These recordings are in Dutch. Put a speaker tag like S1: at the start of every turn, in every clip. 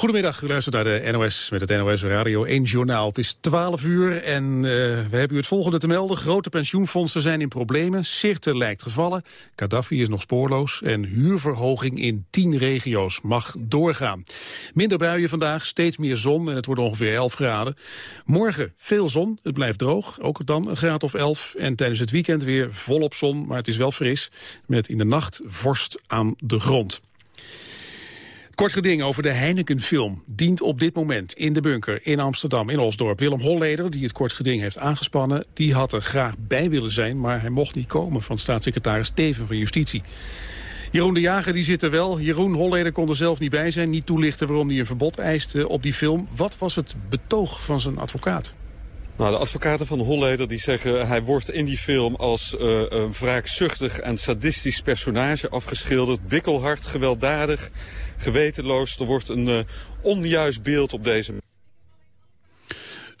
S1: Goedemiddag, u naar de NOS met het NOS Radio 1 Journaal. Het is 12 uur en uh, we hebben u het volgende te melden. Grote pensioenfondsen zijn in problemen, Sirte lijkt gevallen, Gaddafi is nog spoorloos... en huurverhoging in 10 regio's mag doorgaan. Minder buien vandaag, steeds meer zon en het wordt ongeveer 11 graden. Morgen veel zon, het blijft droog, ook dan een graad of 11. En tijdens het weekend weer volop zon, maar het is wel fris... met in de nacht vorst aan de grond. Kort geding over de Heineken-film dient op dit moment in de bunker in Amsterdam, in Osdorp. Willem Holleder, die het kort geding heeft aangespannen, die had er graag bij willen zijn, maar hij mocht niet komen van staatssecretaris Steven van Justitie. Jeroen de Jager die zit er wel. Jeroen Holleder kon er zelf niet bij zijn. Niet toelichten waarom hij een verbod eiste op die film. Wat was het betoog van zijn advocaat?
S2: Nou, de advocaten van Holleder die zeggen... hij wordt in die film als uh, een wraakzuchtig en sadistisch personage afgeschilderd. Bikkelhard, gewelddadig gewetenloos. Er wordt een uh, onjuist beeld op deze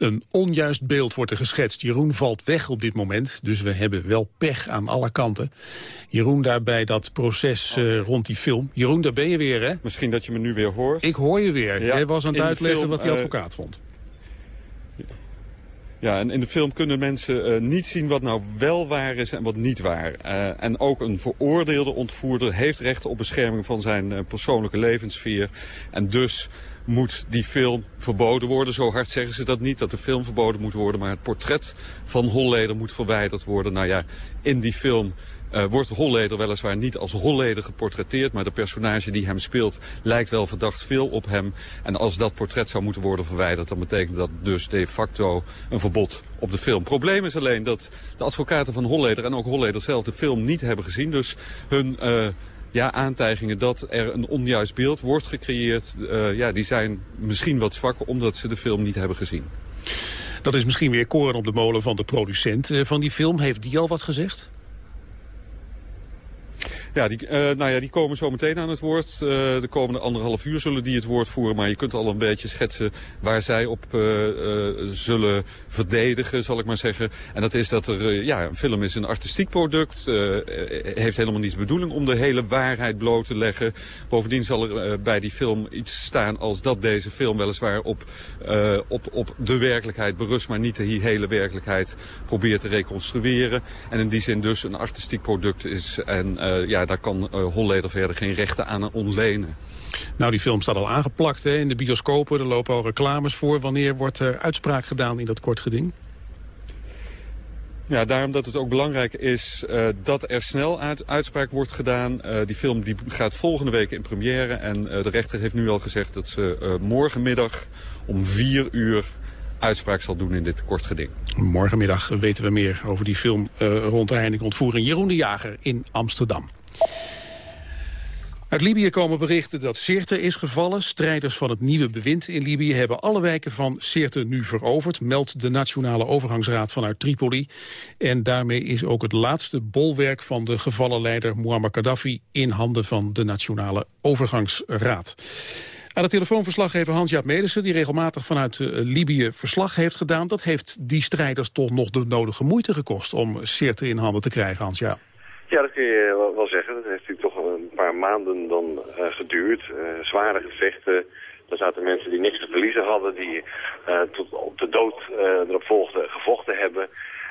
S1: een onjuist beeld wordt er geschetst. Jeroen valt weg op dit moment, dus we hebben wel pech aan alle kanten. Jeroen daarbij dat proces uh, rond die film. Jeroen, daar ben je weer, hè?
S2: Misschien dat je me nu weer hoort.
S1: Ik hoor je weer. Ja, Jij was aan het uitleggen film, wat die advocaat uh, vond.
S2: Ja, en in de film kunnen mensen uh, niet zien wat nou wel waar is en wat niet waar. Uh, en ook een veroordeelde ontvoerder heeft recht op bescherming van zijn uh, persoonlijke levenssfeer. En dus moet die film verboden worden. Zo hard zeggen ze dat niet, dat de film verboden moet worden. Maar het portret van Holleder moet verwijderd worden. Nou ja, in die film uh, wordt Holleder weliswaar niet als Holleder geportretteerd... maar de personage die hem speelt lijkt wel verdacht veel op hem. En als dat portret zou moeten worden verwijderd... dan betekent dat dus de facto een verbod op de film. Probleem is alleen dat de advocaten van Holleder en ook Holleder zelf de film niet hebben gezien. Dus hun... Uh, ja, aantijgingen dat er een onjuist beeld wordt gecreëerd... Uh, ja, die zijn misschien wat zwak omdat ze de film niet hebben gezien.
S1: Dat is misschien weer koren op de molen van de producent van die film. Heeft die al wat gezegd?
S2: Ja, die, uh, nou ja, die komen zo meteen aan het woord. Uh, de komende anderhalf uur zullen die het woord voeren. Maar je kunt al een beetje schetsen waar zij op uh, zullen verdedigen, zal ik maar zeggen. En dat is dat er, ja, een film is een artistiek product. heeft helemaal niet de bedoeling om de hele waarheid bloot te leggen. Bovendien zal er bij die film iets staan als dat deze film weliswaar op, op, op de werkelijkheid berust. Maar niet de hele werkelijkheid probeert te reconstrueren. En in die zin dus een artistiek product is. En ja, daar kan uh, Holleder verder geen rechten aan ontlenen.
S1: Nou, die film staat al aangeplakt hè, in de bioscopen. Er lopen al reclames voor. Wanneer wordt er uitspraak gedaan in dat kort geding?
S2: Ja, daarom dat het ook belangrijk is uh, dat er snel uit, uitspraak wordt gedaan. Uh, die film die gaat volgende week in première. En uh, de rechter heeft nu al gezegd dat ze morgenmiddag om vier uur uitspraak zal doen in dit kort geding.
S1: Morgenmiddag weten we meer over die film rond de Heineken ontvoering. Jeroen de Jager in Amsterdam. Uit Libië komen berichten dat Sirte is gevallen. Strijders van het nieuwe bewind in Libië hebben alle wijken van Sirte nu veroverd, meldt de Nationale Overgangsraad vanuit Tripoli. En daarmee is ook het laatste bolwerk van de gevallen leider Muammar Gaddafi in handen van de Nationale Overgangsraad. Aan de telefoonverslaggever Hans-Jaap Medersen, die regelmatig vanuit uh, Libië verslag heeft gedaan. Dat heeft die strijders toch nog de nodige moeite gekost om Sirte in handen te krijgen, Hans-Jaap.
S3: Ja, dat kun je wel zeggen. Dat heeft natuurlijk toch een paar maanden dan uh, geduurd. Uh, zware gevechten. Er zaten mensen die niks te verliezen hadden, die uh, tot op de dood erop volgden, gevochten hebben.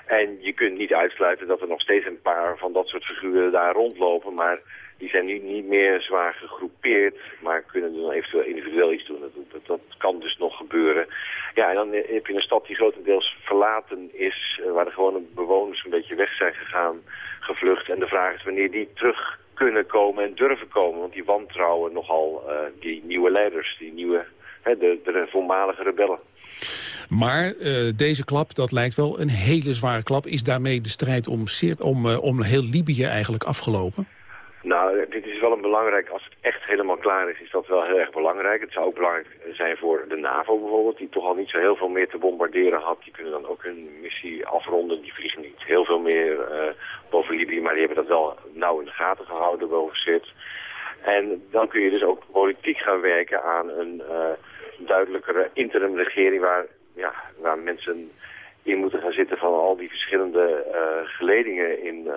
S3: En je kunt niet uitsluiten dat er nog steeds een paar van dat soort figuren daar rondlopen. Maar die zijn nu niet meer zwaar gegroepeerd, maar kunnen dan eventueel individueel iets doen. Dat, dat, kan dus nog gebeuren. Ja, en dan heb je een stad die grotendeels verlaten is, waar de gewone bewoners een beetje weg zijn gegaan gevlucht. En de vraag is wanneer die terug kunnen komen en durven komen. Want die wantrouwen nogal uh, die nieuwe leiders, die nieuwe, hè, de, de voormalige rebellen.
S1: Maar uh, deze klap, dat lijkt wel een hele zware klap. Is daarmee de strijd om, om, uh, om heel Libië eigenlijk afgelopen?
S3: Nou, dit is wel een belangrijk, als het echt helemaal klaar is, is dat wel heel erg belangrijk. Het zou ook belangrijk zijn voor de NAVO bijvoorbeeld, die toch al niet zo heel veel meer te bombarderen had. Die kunnen dan ook hun missie afronden. Die vliegen niet heel veel meer boven Libië, maar die hebben dat wel nauw in de gaten gehouden boven zit. En dan kun je dus ook politiek gaan werken aan een duidelijkere interimregering waar, ja, waar mensen in moeten gaan zitten van al die verschillende uh, geledingen in, uh,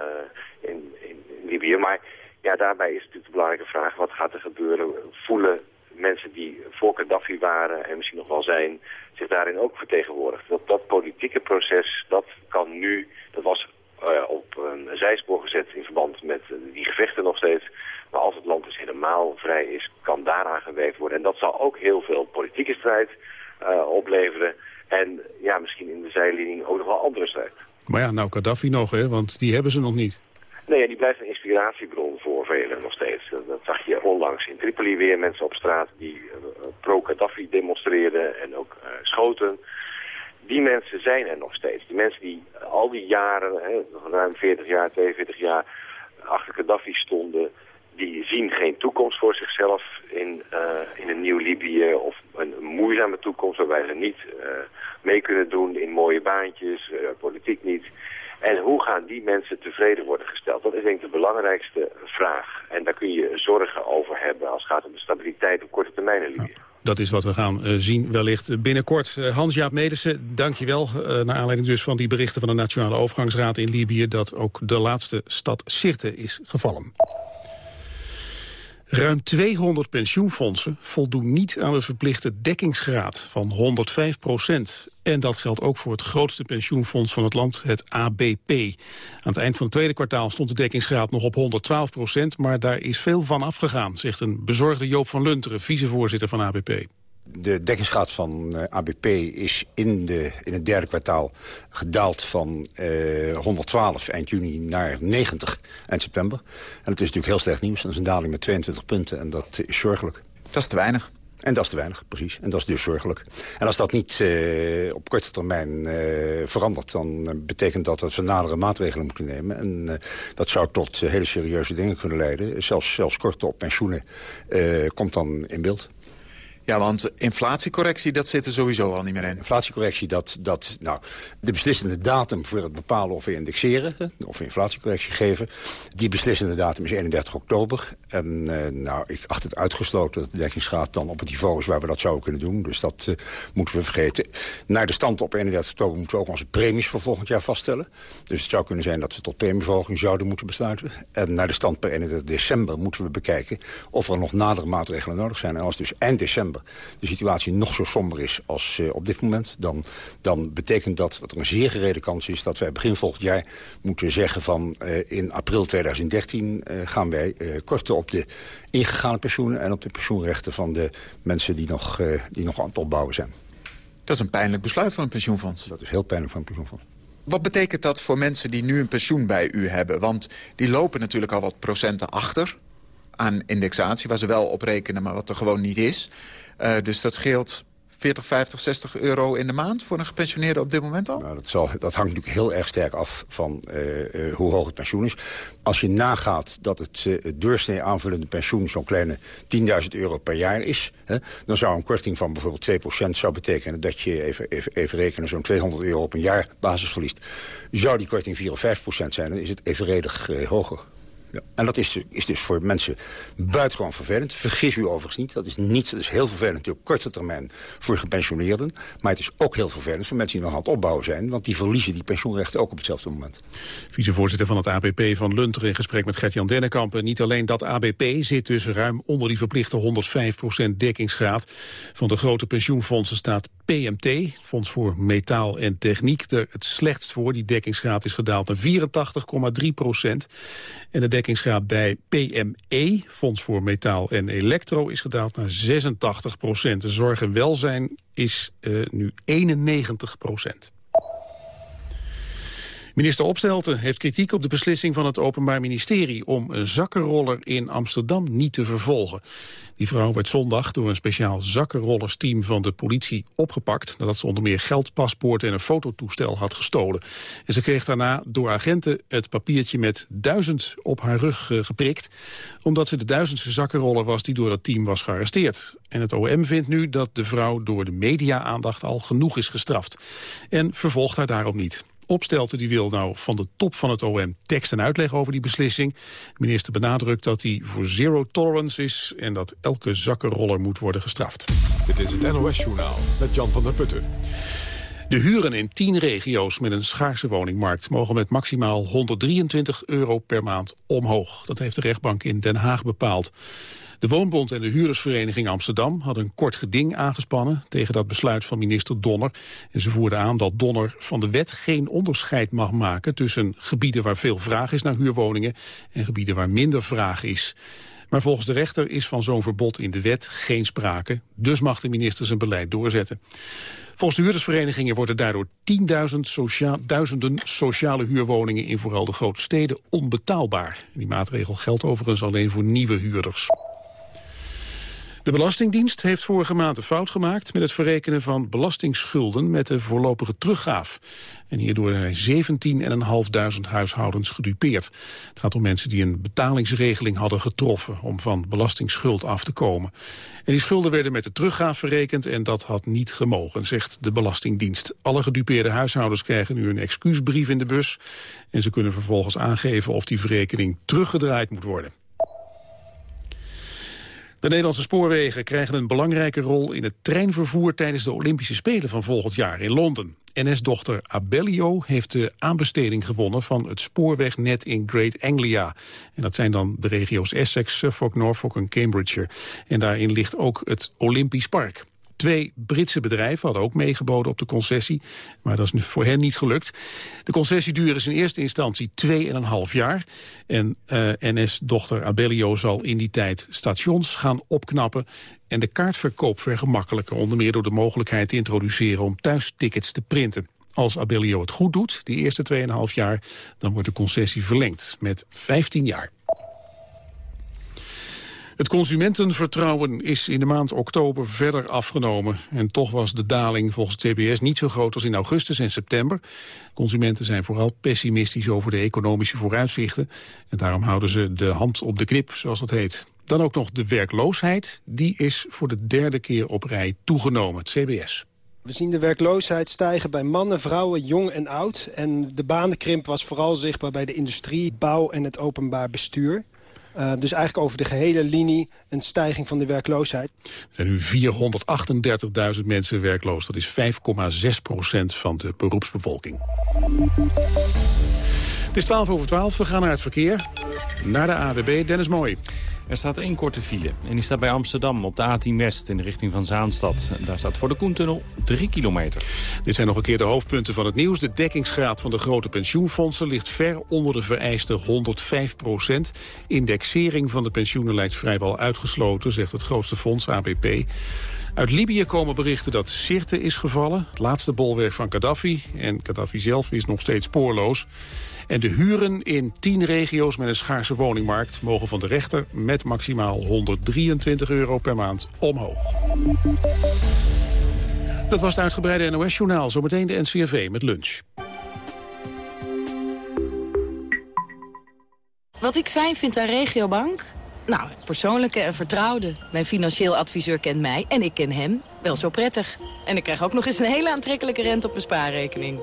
S3: in, in, in Libië. Maar ja, daarbij is natuurlijk de belangrijke vraag, wat gaat er gebeuren? Voelen mensen die voor Gaddafi waren en misschien nog wel zijn, zich daarin ook vertegenwoordigt. Dat, dat politieke proces, dat kan nu, dat was uh, op een zijspoor gezet in verband met die gevechten nog steeds. Maar als het land dus helemaal vrij is, kan daaraan gewerkt worden. En dat zal ook heel veel politieke strijd uh, opleveren. En ja, misschien in de zijlinie ook nog wel andere strijd.
S1: Maar ja, nou Gaddafi nog, hè? want die hebben ze nog niet.
S3: Nee, die blijft een inspiratiebron voor velen nog steeds. Dat, zag je onlangs in Tripoli weer. Mensen op straat die pro-Gaddafi demonstreerden en ook uh, schoten. Die mensen zijn er nog steeds. Die mensen die al die jaren, hè, ruim 40 jaar, 42 jaar, achter Gaddafi stonden die zien geen toekomst voor zichzelf in, uh, in een nieuw Libië of een, moeizame toekomst waarbij ze niet uh, mee kunnen doen in mooie baantjes, uh, politiek niet. En hoe gaan die mensen tevreden worden gesteld? Dat is denk ik de belangrijkste vraag. En daar kun je zorgen over hebben als het gaat om de stabiliteit op korte termijn in Libië.
S1: Dat is wat we gaan zien wellicht binnenkort. Hans-Jaap Medersen, dank je wel. naar aanleiding dus van die berichten van de Nationale Overgangsraad in Libië... dat ook de laatste stad Sirte is gevallen. Ruim 200 pensioenfondsen voldoen niet aan de verplichte dekkingsgraad van 105 procent. En dat geldt ook voor het grootste pensioenfonds van het land, het ABP. Aan het eind van het tweede kwartaal stond de dekkingsgraad nog op 112 procent... maar daar is veel van afgegaan, zegt een bezorgde Joop van Lunteren, vicevoorzitter van ABP
S4: de dekkingsgraad van uh, ABP is in, de, in het derde kwartaal gedaald van uh, 112 eind juni naar 90 eind september. En dat is natuurlijk heel slecht nieuws. Dat is een daling met 22 punten en dat is zorgelijk.
S5: Dat is te weinig.
S4: En dat is te weinig, precies. En dat is dus zorgelijk. En als dat niet uh, op korte termijn verandert... dan betekent dat dat we nadere maatregelen moeten nemen. En dat zou tot hele serieuze dingen kunnen leiden. Zelfs, zelfs korte op pensioenen komt dan in beeld.
S5: Ja, want inflatiecorrectie, dat zit er sowieso al niet meer in.
S4: Inflatiecorrectie, dat, dat, nou, de beslissende datum voor het bepalen of we indexeren... of we inflatiecorrectie geven, die beslissende datum is 31 oktober. En uh, nou, ik acht het uitgesloten dat de dekkingsgraad dan op het niveau is... waar we dat zouden kunnen doen, dus dat uh, moeten we vergeten. Naar de stand op 31 oktober moeten we ook onze premies voor volgend jaar vaststellen. Dus het zou kunnen zijn dat we tot premieverhoging zouden moeten besluiten. En naar de stand per 31 december moeten we bekijken... of er nog nadere maatregelen nodig zijn. En als dus eind december de situatie nog zo somber is als uh, op dit moment... Dan, dan betekent dat dat er een zeer gereden kans is dat wij begin volgend jaar moeten zeggen van... In april 2013 uh, gaan wij korten op de ingegane pensioenen... en op de pensioenrechten van de mensen die nog, die nog aan het opbouwen zijn.
S5: Dat is een pijnlijk besluit van een pensioenfonds.
S4: Dat is heel pijnlijk voor een pensioenfonds.
S5: Wat betekent dat voor mensen die nu een pensioen bij u hebben? Want die lopen natuurlijk al wat procenten achter aan indexatie... waar ze wel op rekenen, maar wat er gewoon niet is. Uh, dus dat scheelt 40, 50, 60 euro in de maand voor een gepensioneerde op dit moment al?
S4: Nou, dat, zal, dat hangt natuurlijk heel erg sterk af van uh, uh, hoe hoog het pensioen is. Als je nagaat dat het, uh, het doorsnee aanvullende pensioen zo'n kleine 10.000 euro per jaar is... Hè, dan zou een korting van bijvoorbeeld 2% zou betekenen dat je, even, even, even rekenen, zo'n 200 euro op een jaar basis verliest. Zou die korting 4 of 5% zijn, dan is het evenredig hoger. Ja. En dat is, is dus voor mensen buitengewoon vervelend. Vergis u overigens niet. Dat is, niet, dat is heel vervelend natuurlijk korte termijn voor gepensioneerden. Maar het is ook heel vervelend voor mensen die nog aan het opbouwen zijn. Want die verliezen die pensioenrechten ook op hetzelfde moment.
S1: Vicevoorzitter van het ABP van Lunter in gesprek met Gert-Jan Dennekamp. Niet alleen dat ABP zit dus ruim onder die verplichte 105% dekkingsgraad. Van de grote pensioenfondsen staat PMT, Fonds voor Metaal en Techniek, er het slechtst voor. Die dekkingsgraad is gedaald naar 84,3 procent. En de dekkingsgraad bij PME, Fonds voor Metaal en Elektro, is gedaald naar 86 procent. De zorg en welzijn is uh, nu 91 procent. Minister Opstelten heeft kritiek op de beslissing van het Openbaar Ministerie om een zakkenroller in Amsterdam niet te vervolgen. Die vrouw werd zondag door een speciaal zakkenrollersteam van de politie opgepakt nadat ze onder meer geldpaspoorten en een fototoestel had gestolen. En ze kreeg daarna door agenten het papiertje met duizend op haar rug uh, geprikt, omdat ze de duizendste zakkenroller was die door dat team was gearresteerd. En het OM vindt nu dat de vrouw door de media-aandacht al genoeg is gestraft en vervolgt haar daarom niet. Opstelten die wil nou van de top van het OM tekst en uitleg over die beslissing. De minister benadrukt dat hij voor zero tolerance is... en dat elke zakkenroller moet worden gestraft.
S6: Dit is het NOS-journaal met Jan van der Putten.
S1: De huren in tien regio's met een schaarse woningmarkt mogen met maximaal 123 euro per maand omhoog. Dat heeft de rechtbank in Den Haag bepaald. De Woonbond en de Huurdersvereniging Amsterdam hadden een kort geding aangespannen tegen dat besluit van minister Donner. En ze voerden aan dat Donner van de wet geen onderscheid mag maken tussen gebieden waar veel vraag is naar huurwoningen en gebieden waar minder vraag is. Maar volgens de rechter is van zo'n verbod in de wet geen sprake. Dus mag de minister zijn beleid doorzetten. Volgens de huurdersverenigingen worden daardoor tienduizenden sociale huurwoningen in vooral de grote steden onbetaalbaar. Die maatregel geldt overigens alleen voor nieuwe huurders. De Belastingdienst heeft vorige maand een fout gemaakt met het verrekenen van belastingsschulden met de voorlopige teruggaaf. En hierdoor zijn 17.500 huishoudens gedupeerd. Het gaat om mensen die een betalingsregeling hadden getroffen om van belastingsschuld af te komen. En die schulden werden met de teruggaaf verrekend en dat had niet gemogen, zegt de Belastingdienst. Alle gedupeerde huishoudens krijgen nu een excuusbrief in de bus en ze kunnen vervolgens aangeven of die verrekening teruggedraaid moet worden. De Nederlandse spoorwegen krijgen een belangrijke rol in het treinvervoer tijdens de Olympische Spelen van volgend jaar in Londen. NS-dochter Abellio heeft de aanbesteding gewonnen van het spoorwegnet in Great Anglia. En dat zijn dan de regio's Essex, Suffolk, Norfolk en Cambridgeshire. En daarin ligt ook het Olympisch Park. Twee Britse bedrijven hadden ook meegeboden op de concessie, maar dat is voor hen niet gelukt. De concessieduur is in eerste instantie 2,5 jaar. En uh, NS-dochter Abellio zal in die tijd stations gaan opknappen en de kaartverkoop vergemakkelijken, onder meer door de mogelijkheid te introduceren om thuis tickets te printen. Als Abellio het goed doet, die eerste 2,5 jaar, dan wordt de concessie verlengd met 15 jaar. Het consumentenvertrouwen is in de maand oktober verder afgenomen. En toch was de daling volgens TBS niet zo groot als in augustus en september. Consumenten zijn vooral pessimistisch over de economische vooruitzichten. En daarom houden ze de hand op de knip, zoals dat heet. Dan ook nog de werkloosheid. Die is voor de derde keer op rij toegenomen, het CBS.
S6: We zien de werkloosheid stijgen bij mannen, vrouwen, jong en oud. En de banenkrimp was vooral zichtbaar bij de industrie, bouw en het openbaar bestuur. Uh, dus eigenlijk over de gehele linie een stijging van de werkloosheid.
S1: Er zijn nu 438.000 mensen werkloos. Dat is 5,6 procent van de beroepsbevolking. Het is 12 over 12. We gaan naar het verkeer. Naar de AWB. Dennis Mooi.
S7: Er staat één korte file en die staat bij Amsterdam op de A10 West in de richting van Zaanstad. Daar staat voor de Koentunnel 3 kilometer.
S1: Dit zijn nog een keer de hoofdpunten van het nieuws. De dekkingsgraad van de grote pensioenfondsen ligt ver onder de vereiste 105 procent. Indexering van de pensioenen lijkt vrijwel uitgesloten, zegt het grootste fonds ABP. Uit Libië komen berichten dat Sirte is gevallen, het laatste bolwerk van Gaddafi. En Gaddafi zelf is nog steeds spoorloos. En de huren in 10 regio's met een schaarse woningmarkt... mogen van de rechter met maximaal 123 euro per maand omhoog. Dat was het uitgebreide NOS-journaal. Zometeen de NCRV met lunch.
S8: Wat ik fijn vind aan Regiobank? Nou, het persoonlijke en vertrouwde. Mijn financieel adviseur kent mij en ik ken hem wel zo prettig. En ik krijg ook nog eens een hele aantrekkelijke rente op mijn spaarrekening.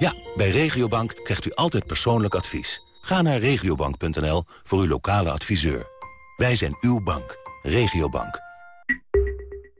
S9: Ja, bij Regiobank krijgt u altijd persoonlijk advies. Ga naar regiobank.nl voor uw lokale adviseur. Wij zijn uw bank. Regiobank.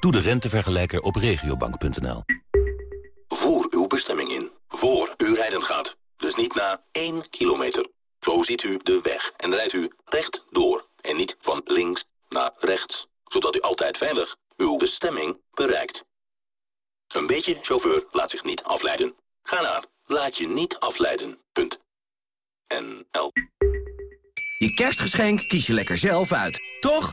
S9: Doe de rentevergelijker op regiobank.nl.
S10: Voer uw bestemming in. Voor u rijden gaat. Dus niet na 1 kilometer. Zo ziet u de weg en rijdt u recht door. En niet van links naar rechts. Zodat u altijd veilig uw bestemming bereikt. Een beetje chauffeur laat zich niet afleiden. Ga naar laat je niet afleiden. Punt. NL.
S11: Je kerstgeschenk kies je lekker zelf uit, toch?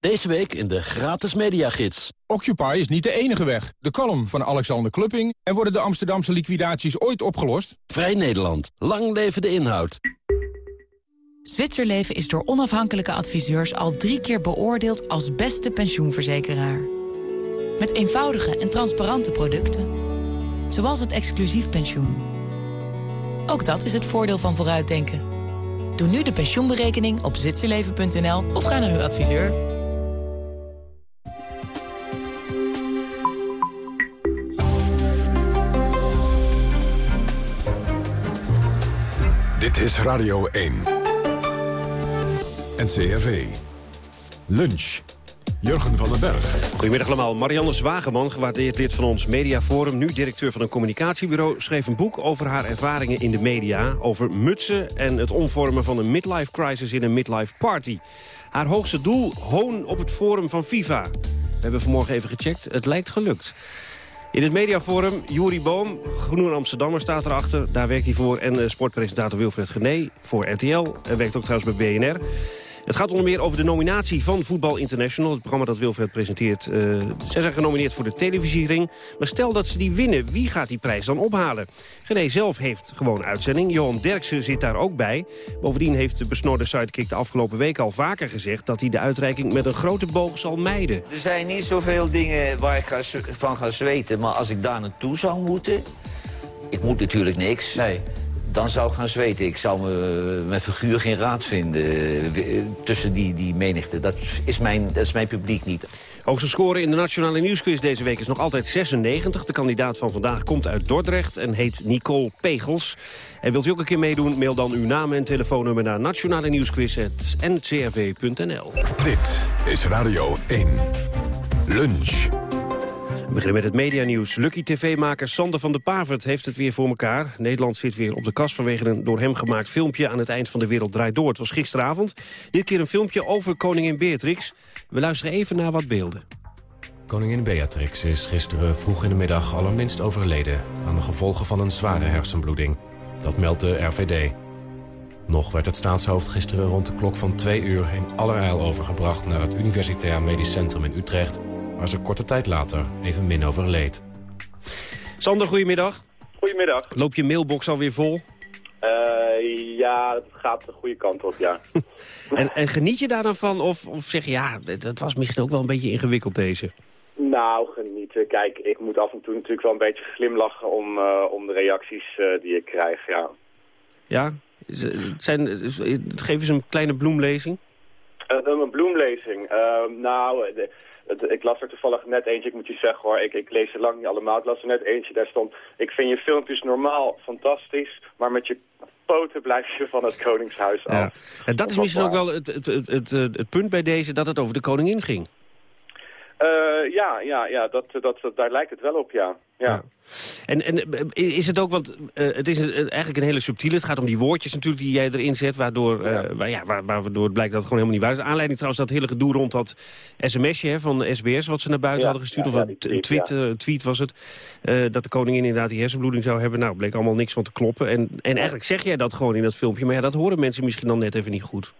S12: Deze week in de gratis mediagids.
S11: Occupy is niet de enige weg. De column van Alexander Klupping. En worden de Amsterdamse liquidaties ooit opgelost?
S12: Vrij Nederland. Lang leven de inhoud.
S13: Zwitserleven is door onafhankelijke adviseurs al drie keer beoordeeld als beste pensioenverzekeraar. Met eenvoudige en transparante producten. Zoals het exclusief pensioen. Ook dat is het voordeel van vooruitdenken. Doe nu de pensioenberekening op zwitserleven.nl of ga naar uw adviseur.
S14: Dit is Radio 1. NCRV. Lunch. Jurgen van den Berg.
S15: Goedemiddag allemaal. Marianne Zwageman, gewaardeerd lid van ons Mediaforum... nu directeur van een communicatiebureau... schreef een boek over haar ervaringen in de media... over mutsen en het omvormen van een midlife crisis in een midlife party. Haar hoogste doel, hoon op het forum van FIFA. We hebben vanmorgen even gecheckt. Het lijkt gelukt. In het mediaforum, Juri Boom, Groen Amsterdammer staat erachter. Daar werkt hij voor. En uh, sportpresentator Wilfred Gené voor RTL. En werkt ook trouwens bij BNR. Het gaat onder meer over de nominatie van Voetbal International. Het programma dat Wilfred presenteert. Uh, zij zijn genomineerd voor de televisiering. Maar stel dat ze die winnen, wie gaat die prijs dan ophalen? Gené zelf heeft gewoon uitzending. Johan Derksen zit daar ook bij. Bovendien heeft de besnorde sidekick de afgelopen week al vaker gezegd... dat hij de uitreiking met een grote boog zal mijden.
S16: Er zijn niet zoveel dingen waar ik ga, van ga zweten. Maar als ik daar naartoe zou moeten... Ik moet natuurlijk niks. Nee dan zou ik gaan zweten. Ik zou me, mijn figuur geen raad vinden tussen die, die menigte. Dat is, mijn, dat is mijn publiek niet.
S15: Hoogste score in de Nationale Nieuwsquiz deze week is nog altijd 96. De kandidaat van vandaag komt uit Dordrecht en heet Nicole Pegels. En wilt u ook een keer meedoen, mail dan uw naam en telefoonnummer naar nationale nieuwsquiz.ncrv.nl.
S14: Dit is Radio 1. Lunch.
S15: We beginnen met het medianieuws. Lucky TV-maker Sander van der Pavert heeft het weer voor elkaar. Nederland zit weer op de kast vanwege een door hem gemaakt filmpje... aan het eind van de wereld draait door. Het was gisteravond. Dit keer een filmpje over koningin Beatrix. We luisteren even naar wat beelden.
S17: Koningin Beatrix is gisteren vroeg in de middag allerminst overleden... aan de gevolgen van een zware hersenbloeding. Dat meldt de RVD. Nog werd het staatshoofd gisteren rond de klok van twee uur... in allerijl overgebracht naar het Universitair Medisch Centrum in Utrecht waar ze korte tijd later even min overleed.
S15: Sander, goedemiddag.
S18: Goedemiddag.
S15: Loop je mailbox alweer vol?
S18: Uh, ja, het gaat de goede kant op, ja.
S15: en, en, geniet je daar dan van? Of, of zeg je, ja, dat was misschien ook wel een beetje ingewikkeld deze?
S18: Nou, genieten. Kijk, ik moet af en toe natuurlijk wel een beetje glimlachen om, uh, om de reacties uh, die ik krijg, ja.
S15: Ja? Zijn, geef eens een kleine bloemlezing.
S18: een bloemlezing? nou... De, ik las er toevallig net eentje, ik moet je zeggen hoor, ik, ik lees er lang niet allemaal. Ik las er net eentje, daar stond, ik vind je filmpjes normaal fantastisch, maar met je poten blijf je van het koningshuis af. Ja.
S15: En dat is misschien ook wel het, het, het, het, het punt bij deze, dat het over de koningin ging.
S18: Uh, ja, ja, ja dat, dat, dat, daar lijkt het wel op, ja. ja.
S15: En, en is het ook, want uh, het is eigenlijk een hele subtiele... het gaat om die woordjes natuurlijk die jij erin zet... waardoor, uh, waar, ja, waar, waardoor het blijkt dat het gewoon helemaal niet waar is. Aanleiding trouwens dat hele gedoe rond dat sms'je hè, van de SBS... wat ze naar buiten hadden gestuurd, of een tweet, tweet was het... dat de koningin inderdaad die hersenbloeding zou hebben. Nou, bleek allemaal niks van te kloppen. En, en eigenlijk zeg jij dat gewoon in dat filmpje... maar ja, dat horen mensen misschien dan net even niet goed.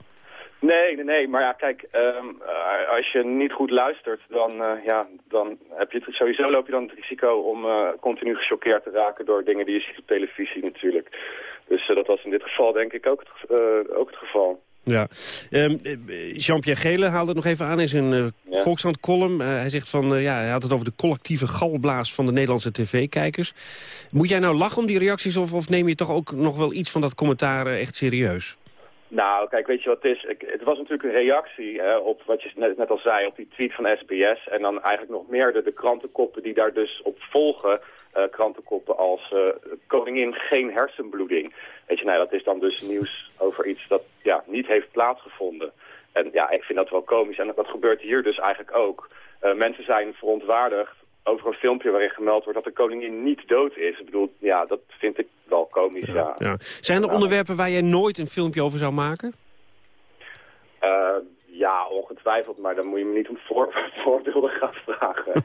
S18: Nee, nee, nee. Maar ja, kijk, um, als je niet goed luistert, dan, uh, ja, dan heb je het, sowieso loop je dan het risico om uh, continu gechoqueerd te raken door dingen die je ziet op televisie natuurlijk. Dus uh, dat was in dit geval denk ik ook het, ook het geval.
S15: Ja. Um, Jean-Pierre Gele haalde het nog even aan in zijn uh, ja. Volkskrant-column. Uh, hij zegt van, uh, ja, hij had het over de collectieve galblaas van de Nederlandse tv-kijkers. Moet jij nou lachen om die reacties of, of neem je toch ook nog wel iets van dat commentaar echt serieus?
S18: Nou, kijk, weet je wat het is? Het was natuurlijk een reactie hè, op wat je net, al zei, op die tweet van SBS. En dan eigenlijk nog meer de, krantenkoppen die daar dus op volgen. Uh, krantenkoppen als uh, koningin geen hersenbloeding. Weet je, nou, dat is dan dus nieuws over iets dat ja, niet heeft plaatsgevonden. En ja, ik vind dat wel komisch. En dat gebeurt hier dus eigenlijk ook. Uh, mensen zijn verontwaardigd over een filmpje waarin gemeld wordt dat de koningin niet dood is. Ik bedoel, ja, dat vind ik wel komisch, ja.
S15: Ja. Zijn er onderwerpen waar jij nooit een filmpje over zou maken?
S18: Eh, ja, ongetwijfeld, maar dan moet je me niet om voor, voorbeelden gaan vragen.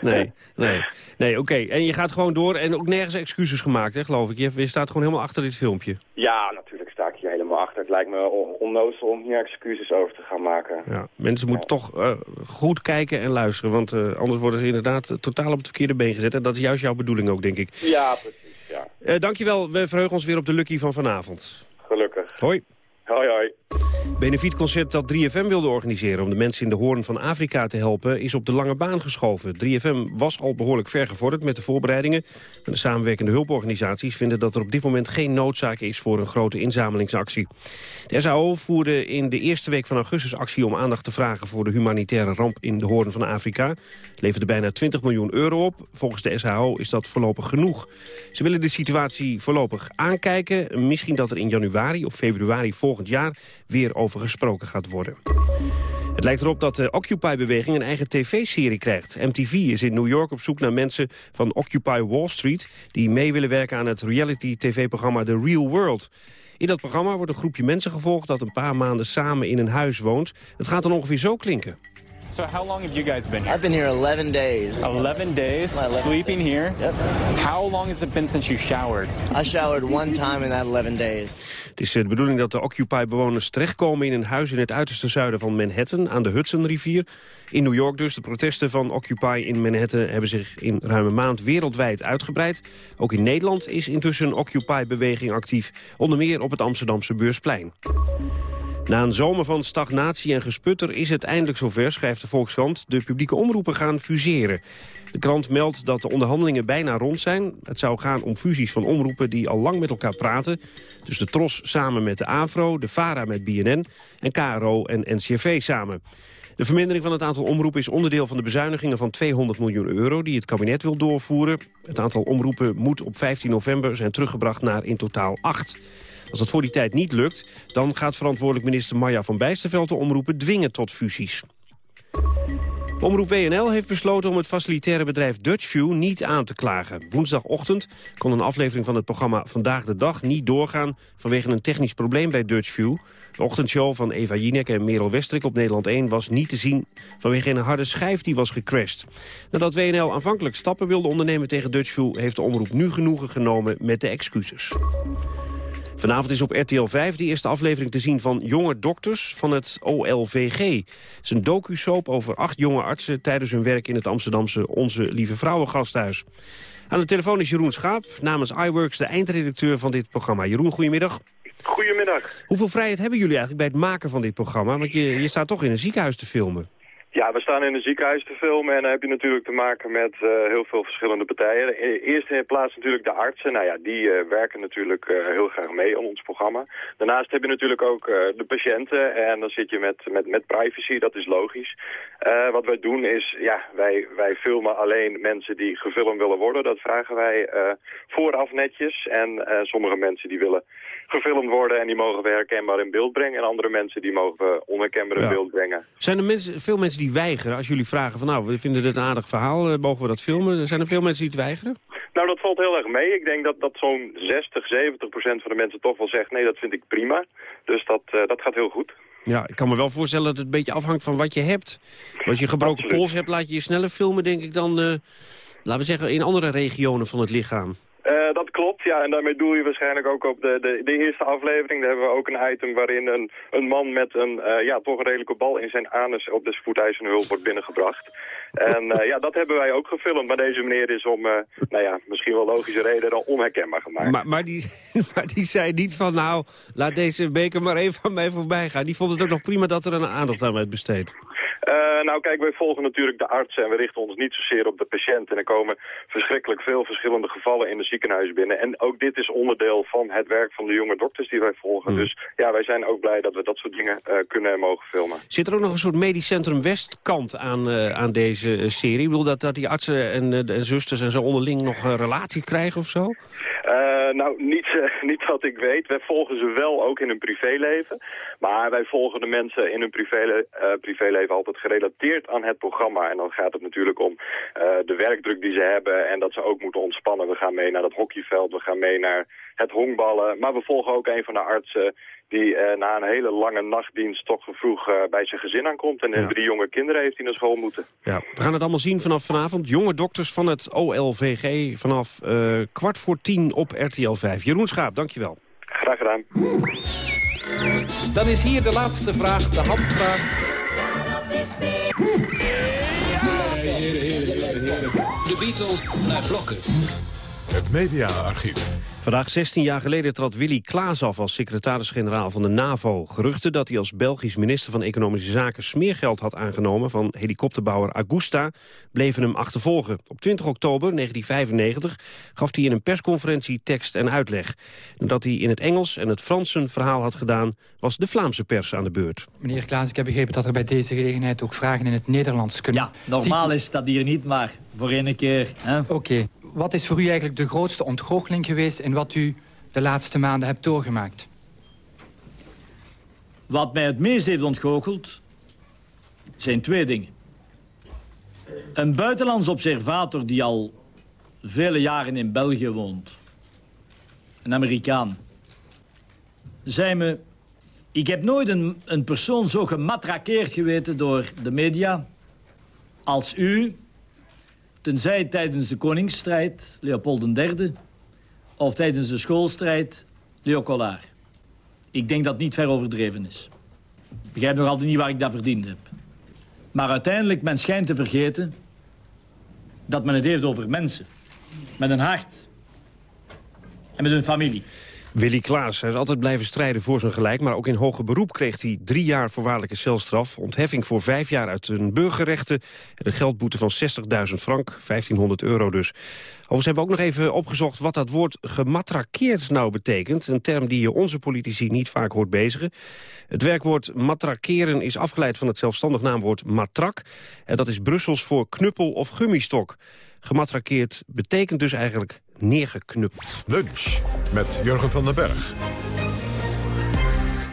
S15: Nee, nee. Nee, oké. En je gaat gewoon door en ook nergens excuses gemaakt, hè, geloof ik. Je, je staat gewoon helemaal achter dit filmpje.
S18: ja, natuurlijk sta ik hier helemaal achter. Het lijkt me on- onnozel om hier excuses over te gaan maken.
S15: Ja, mensen moeten toch eh, goed kijken en luisteren. Want eh, anders worden ze inderdaad eh, totaal op het verkeerde been gezet. En dat is juist jouw bedoeling ook, denk ik.
S18: Ja, precies, ja.
S15: Eh, dankjewel. We verheugen ons weer op de Lucky van vanavond.
S18: Gelukkig.
S15: Hoi.
S18: Hoi, hoi.
S15: Benefietconcert dat 3FM wilde organiseren om de mensen in de hoorn van Afrika te helpen is op de lange baan geschoven. 3FM was al behoorlijk ver gevorderd met de voorbereidingen. De samenwerkende hulporganisaties vinden dat er op dit moment geen noodzaak is voor een grote inzamelingsactie. De SAO voerde in de eerste week van augustus actie om aandacht te vragen voor de humanitaire ramp in de hoorn van Afrika. Leverde bijna 20 miljoen euro op. Volgens de SAO is dat voorlopig genoeg. Ze willen de situatie voorlopig aankijken. Misschien dat er in januari of februari volgend jaar weer over gesproken gaat worden. Het lijkt erop dat de Occupy-beweging een eigen tv-serie krijgt. MTV is in New York op zoek naar mensen van Occupy Wall Street... die mee willen werken aan het reality-tv-programma The Real World. In dat programma wordt een groepje mensen gevolgd... dat een paar maanden samen in een huis woont. Het gaat dan ongeveer zo klinken.
S19: So how long have you guys been here?
S20: I've been here 11 days.
S19: 11 days,
S20: 11
S19: sleeping here.
S20: Yep.
S19: How long has it been since you showered?
S20: I showered one time in that 11 days.
S15: Het is eh, de bedoeling dat de Occupy-bewoners terechtkomen in een huis in het uiterste zuiden van Manhattan, aan de Hudsonrivier. In New York dus. De protesten van Occupy in Manhattan hebben zich in ruim een maand wereldwijd uitgebreid. Ook in Nederland is intussen een Occupy-beweging actief. Onder meer op het Amsterdamse Beursplein. Na een zomer van stagnatie en gesputter is het eindelijk zover, schrijft de Volkskrant. De publieke omroepen gaan fuseren. De krant meldt dat de onderhandelingen bijna rond zijn. Het zou gaan om fusies van omroepen die al lang met elkaar praten. Dus de TROS samen met de AVRO, de VARA met BNN en KRO en NCRV samen. De vermindering van het aantal omroepen is onderdeel van de bezuinigingen van 200 miljoen euro die het kabinet wil doorvoeren. Het aantal omroepen moet op 15 november zijn teruggebracht naar in totaal 8. Als dat voor die tijd niet lukt, dan gaat verantwoordelijk minister Marja van Bijsterveld de omroepen dwingen tot fusies. Omroep WNL heeft besloten om het facilitaire bedrijf Dutchview niet aan te klagen. Woensdagochtend kon een aflevering van het programma Vandaag de Dag niet doorgaan vanwege een technisch probleem bij Dutchview. De ochtendshow van Eva Jinek en Merel Westrik op Nederland 1 was niet te zien vanwege een harde schijf die was gecrashed. Nadat WNL aanvankelijk stappen wilde ondernemen tegen Dutchview heeft de omroep nu genoegen genomen met de excuses. Vanavond is op RTL 5 de eerste aflevering te zien van Jonge Dokters van het OLVG. Het is een docu-soap over acht jonge artsen tijdens hun werk in het Amsterdamse Onze Lieve Vrouwen gasthuis. Aan de telefoon is Jeroen Schaap, namens iWorks de eindredacteur van dit programma. Jeroen, goedemiddag.
S21: Goedemiddag.
S15: Hoeveel vrijheid hebben jullie eigenlijk bij het maken van dit programma? Want je, je staat toch in een ziekenhuis te filmen.
S21: Ja, we staan in een ziekenhuis te filmen en dan heb je natuurlijk te maken met eh, heel veel verschillende partijen. Eerst in plaats natuurlijk de artsen. Nou ja, die eh, werken natuurlijk eh, heel graag mee aan ons programma. Daarnaast heb je natuurlijk ook de patiënten en dan zit je met, met, met privacy, dat is logisch. Wat wij doen is, ja, wij, wij filmen alleen mensen die gefilmd willen worden. Dat vragen wij vooraf netjes. En sommige mensen die willen gefilmd worden en die mogen we herkenbaar in beeld brengen. En andere mensen die mogen we onherkenbaar in
S15: Ja.
S21: beeld brengen.
S15: Zijn er mensen, veel mensen die weigeren als jullie vragen van nou, we vinden dit een aardig verhaal, eh, mogen we dat filmen? Zijn er veel mensen die het weigeren?
S21: Nou, dat valt heel erg mee. Ik denk dat, dat zo'n 60, 70 procent van de mensen toch wel zegt... nee, dat vind ik prima. Dus dat, eh, dat gaat heel goed.
S15: Ja, ik kan me wel voorstellen dat het een beetje afhangt van wat je hebt. Als je een gebroken
S21: Absoluut.
S15: pols hebt, laat je je sneller filmen, denk ik, dan, eh, laten we zeggen, in andere regionen van het lichaam.
S21: Eh, dat klopt, ja. En daarmee doel je waarschijnlijk ook op de, de, de eerste aflevering. Daar hebben we ook een item waarin een, een man met een eh, ja, toch redelijke bal in zijn anus op de spoedeisende hulp wordt binnengebracht. En eh, ja, dat hebben wij ook gefilmd. Maar deze meneer is om, eh, nou ja, misschien wel logische reden dan onherkenbaar gemaakt.
S15: Maar, maar, die, maar die zei niet van, nou, laat deze beker maar even aan mij voorbij gaan. Die vond het ook nog prima dat er een aandacht aan werd besteed.
S21: Eh, nou kijk, wij volgen natuurlijk de artsen en we richten ons niet zozeer op de patiënt. En er komen verschrikkelijk veel verschillende gevallen in het ziekenhuis binnen. En ook dit is onderdeel van het werk van de jonge dokters die wij volgen.
S15: Hmm.
S21: Dus ja, wij zijn ook blij dat we dat soort dingen kunnen en mogen filmen.
S15: Zit er ook nog een soort medisch centrum West kant aan, aan deze eh, serie? Bedoel dat, dat die artsen en, eh, zusters en zo onderling nog eh, relaties krijgen of zo?
S21: Eh, nou, niet, eh, niet dat ik weet. Wij volgen ze wel ook in hun privéleven. Maar wij volgen de mensen in hun privéle eh, privéleven altijd gerelateerd aan het programma. En dan gaat het natuurlijk om de werkdruk die ze hebben en dat ze ook moeten ontspannen. We gaan mee naar dat hockeyveld, we gaan mee naar het honkballen. Maar we volgen ook een van de artsen die na een hele lange nachtdienst toch vroeg bij zijn gezin aankomt. En
S15: Ja.
S21: drie jonge kinderen heeft die naar school moeten.
S15: Ja, we gaan het allemaal zien vanaf vanavond. Jonge dokters van het OLVG vanaf kwart voor tien op RTL 5. Jeroen Schaap, dankjewel.
S21: Graag gedaan.
S22: Dan is hier de laatste vraag, de handvraag.
S14: De Beatles naar blokken. Het mediaarchief.
S15: Vandaag 16 jaar geleden trad Willy Klaas af als secretaris-generaal van de NAVO. Geruchten dat hij als Belgisch minister van Economische Zaken smeergeld had aangenomen van helikopterbouwer Agusta bleven hem achtervolgen. Op 20 oktober 1995 gaf hij in een persconferentie tekst en uitleg. Nadat hij in het Engels en het Frans een verhaal had gedaan, was de Vlaamse pers aan de beurt.
S23: Meneer Klaas, ik heb begrepen dat er bij deze gelegenheid ook vragen in het Nederlands kunnen. Ja,
S24: Normaal is dat hier niet, maar voor één keer. hè?
S23: Oké. Wat is voor u eigenlijk de grootste ontgoocheling geweest... in wat u de laatste maanden hebt doorgemaakt?
S24: Wat mij het meest heeft ontgoocheld, zijn twee dingen. Een buitenlands observator die al vele jaren in België woont. Een Amerikaan. Zei me, ik heb nooit een, een persoon zo gematrakeerd geweten door de media als u, tenzij tijdens de koningsstrijd, Leopold III, of tijdens de schoolstrijd, Leo Collard. Ik denk dat niet ver overdreven is. Ik begrijp nog altijd niet waar ik dat verdiend heb. Maar uiteindelijk, men schijnt te vergeten dat men het heeft over mensen. Met een hart. En met hun familie.
S15: Willy Klaas, hij is altijd blijven strijden voor zijn gelijk... maar ook in hoger beroep kreeg hij drie jaar voorwaardelijke celstraf... ontheffing voor vijf jaar uit een burgerrechten... en een geldboete van 60.000 frank, 1500 euro dus. Overigens hebben we ook nog even opgezocht wat dat woord gematrakeerd nou betekent. Een term die je onze politici niet vaak hoort bezigen. Het werkwoord matrakeren is afgeleid van het zelfstandig naamwoord matrak. En dat is Brussels voor knuppel of gummistok. Gematrakeerd betekent dus eigenlijk neergeknuppeld.
S14: Lunch met Jurgen van den Berg.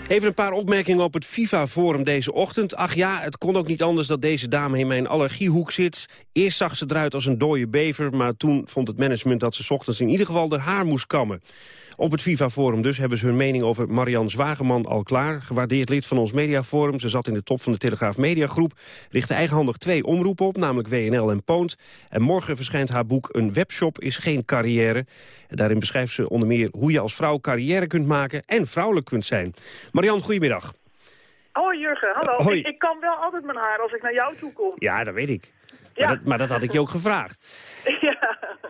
S15: Even een paar opmerkingen op het FIFA-forum deze ochtend. Ach ja, het kon ook niet anders dat deze dame in mijn allergiehoek zit. Eerst zag ze eruit als een dode bever... maar toen vond het management dat ze 's ochtends in ieder geval haar haar moest kammen. Op het FIFA-forum dus hebben ze hun mening over Marianne Zwageman al klaar. Gewaardeerd lid van ons mediaforum. Ze zat in de top van de Telegraaf Mediagroep. Richtte eigenhandig twee omroepen op, namelijk WNL en Poont. En morgen verschijnt haar boek Een webshop is geen carrière. En daarin beschrijft ze onder meer hoe je als vrouw carrière kunt maken... en vrouwelijk kunt zijn. Marianne, goedemiddag.
S25: Hoi Jurgen, hallo.
S15: Hoi.
S25: Ik, ik kan wel altijd mijn haar als ik naar jou toe kom.
S15: Ja, dat weet ik.
S25: Ja.
S15: Maar, dat, maar dat had ik je ook gevraagd.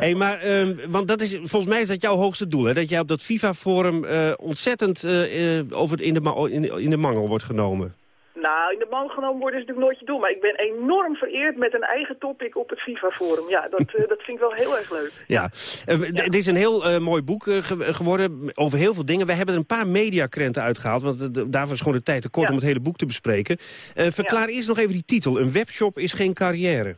S15: Hey, maar, ehm, want dat is, volgens mij is dat jouw hoogste doel, hè? Dat jij op dat FIFA-forum eh, ontzettend eh, eh, over in, de in, in de mangel wordt genomen.
S25: Nou, in de man genomen worden is natuurlijk nooit je doel. Maar ik ben enorm vereerd met een eigen topic op het FIFA-forum. Ja, dat, dat vind ik wel heel erg leuk.
S15: Ja. Het is een heel mooi boek ge- geworden over heel veel dingen. We hebben er een paar mediakrenten uitgehaald, want daarvoor is gewoon de tijd te kort om het hele boek te bespreken. Verklaar eerst nog even die titel. Een webshop is geen carrière.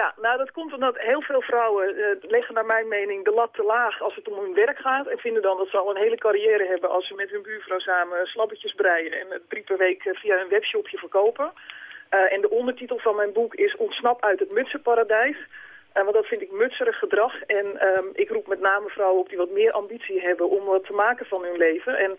S25: Ja, nou dat komt omdat heel veel vrouwen eh, leggen naar mijn mening de lat te laag als het om hun werk gaat. En vinden dan dat ze al een hele carrière hebben als ze met hun buurvrouw samen slabbetjes breien en het drie per week eh, via hun webshopje verkopen. Eh, en de ondertitel van mijn boek is Ontsnap uit het mutsenparadijs. Want dat vind ik mutserig gedrag. En ehm, ik roep met name vrouwen op die wat meer ambitie hebben om wat te maken van hun leven. En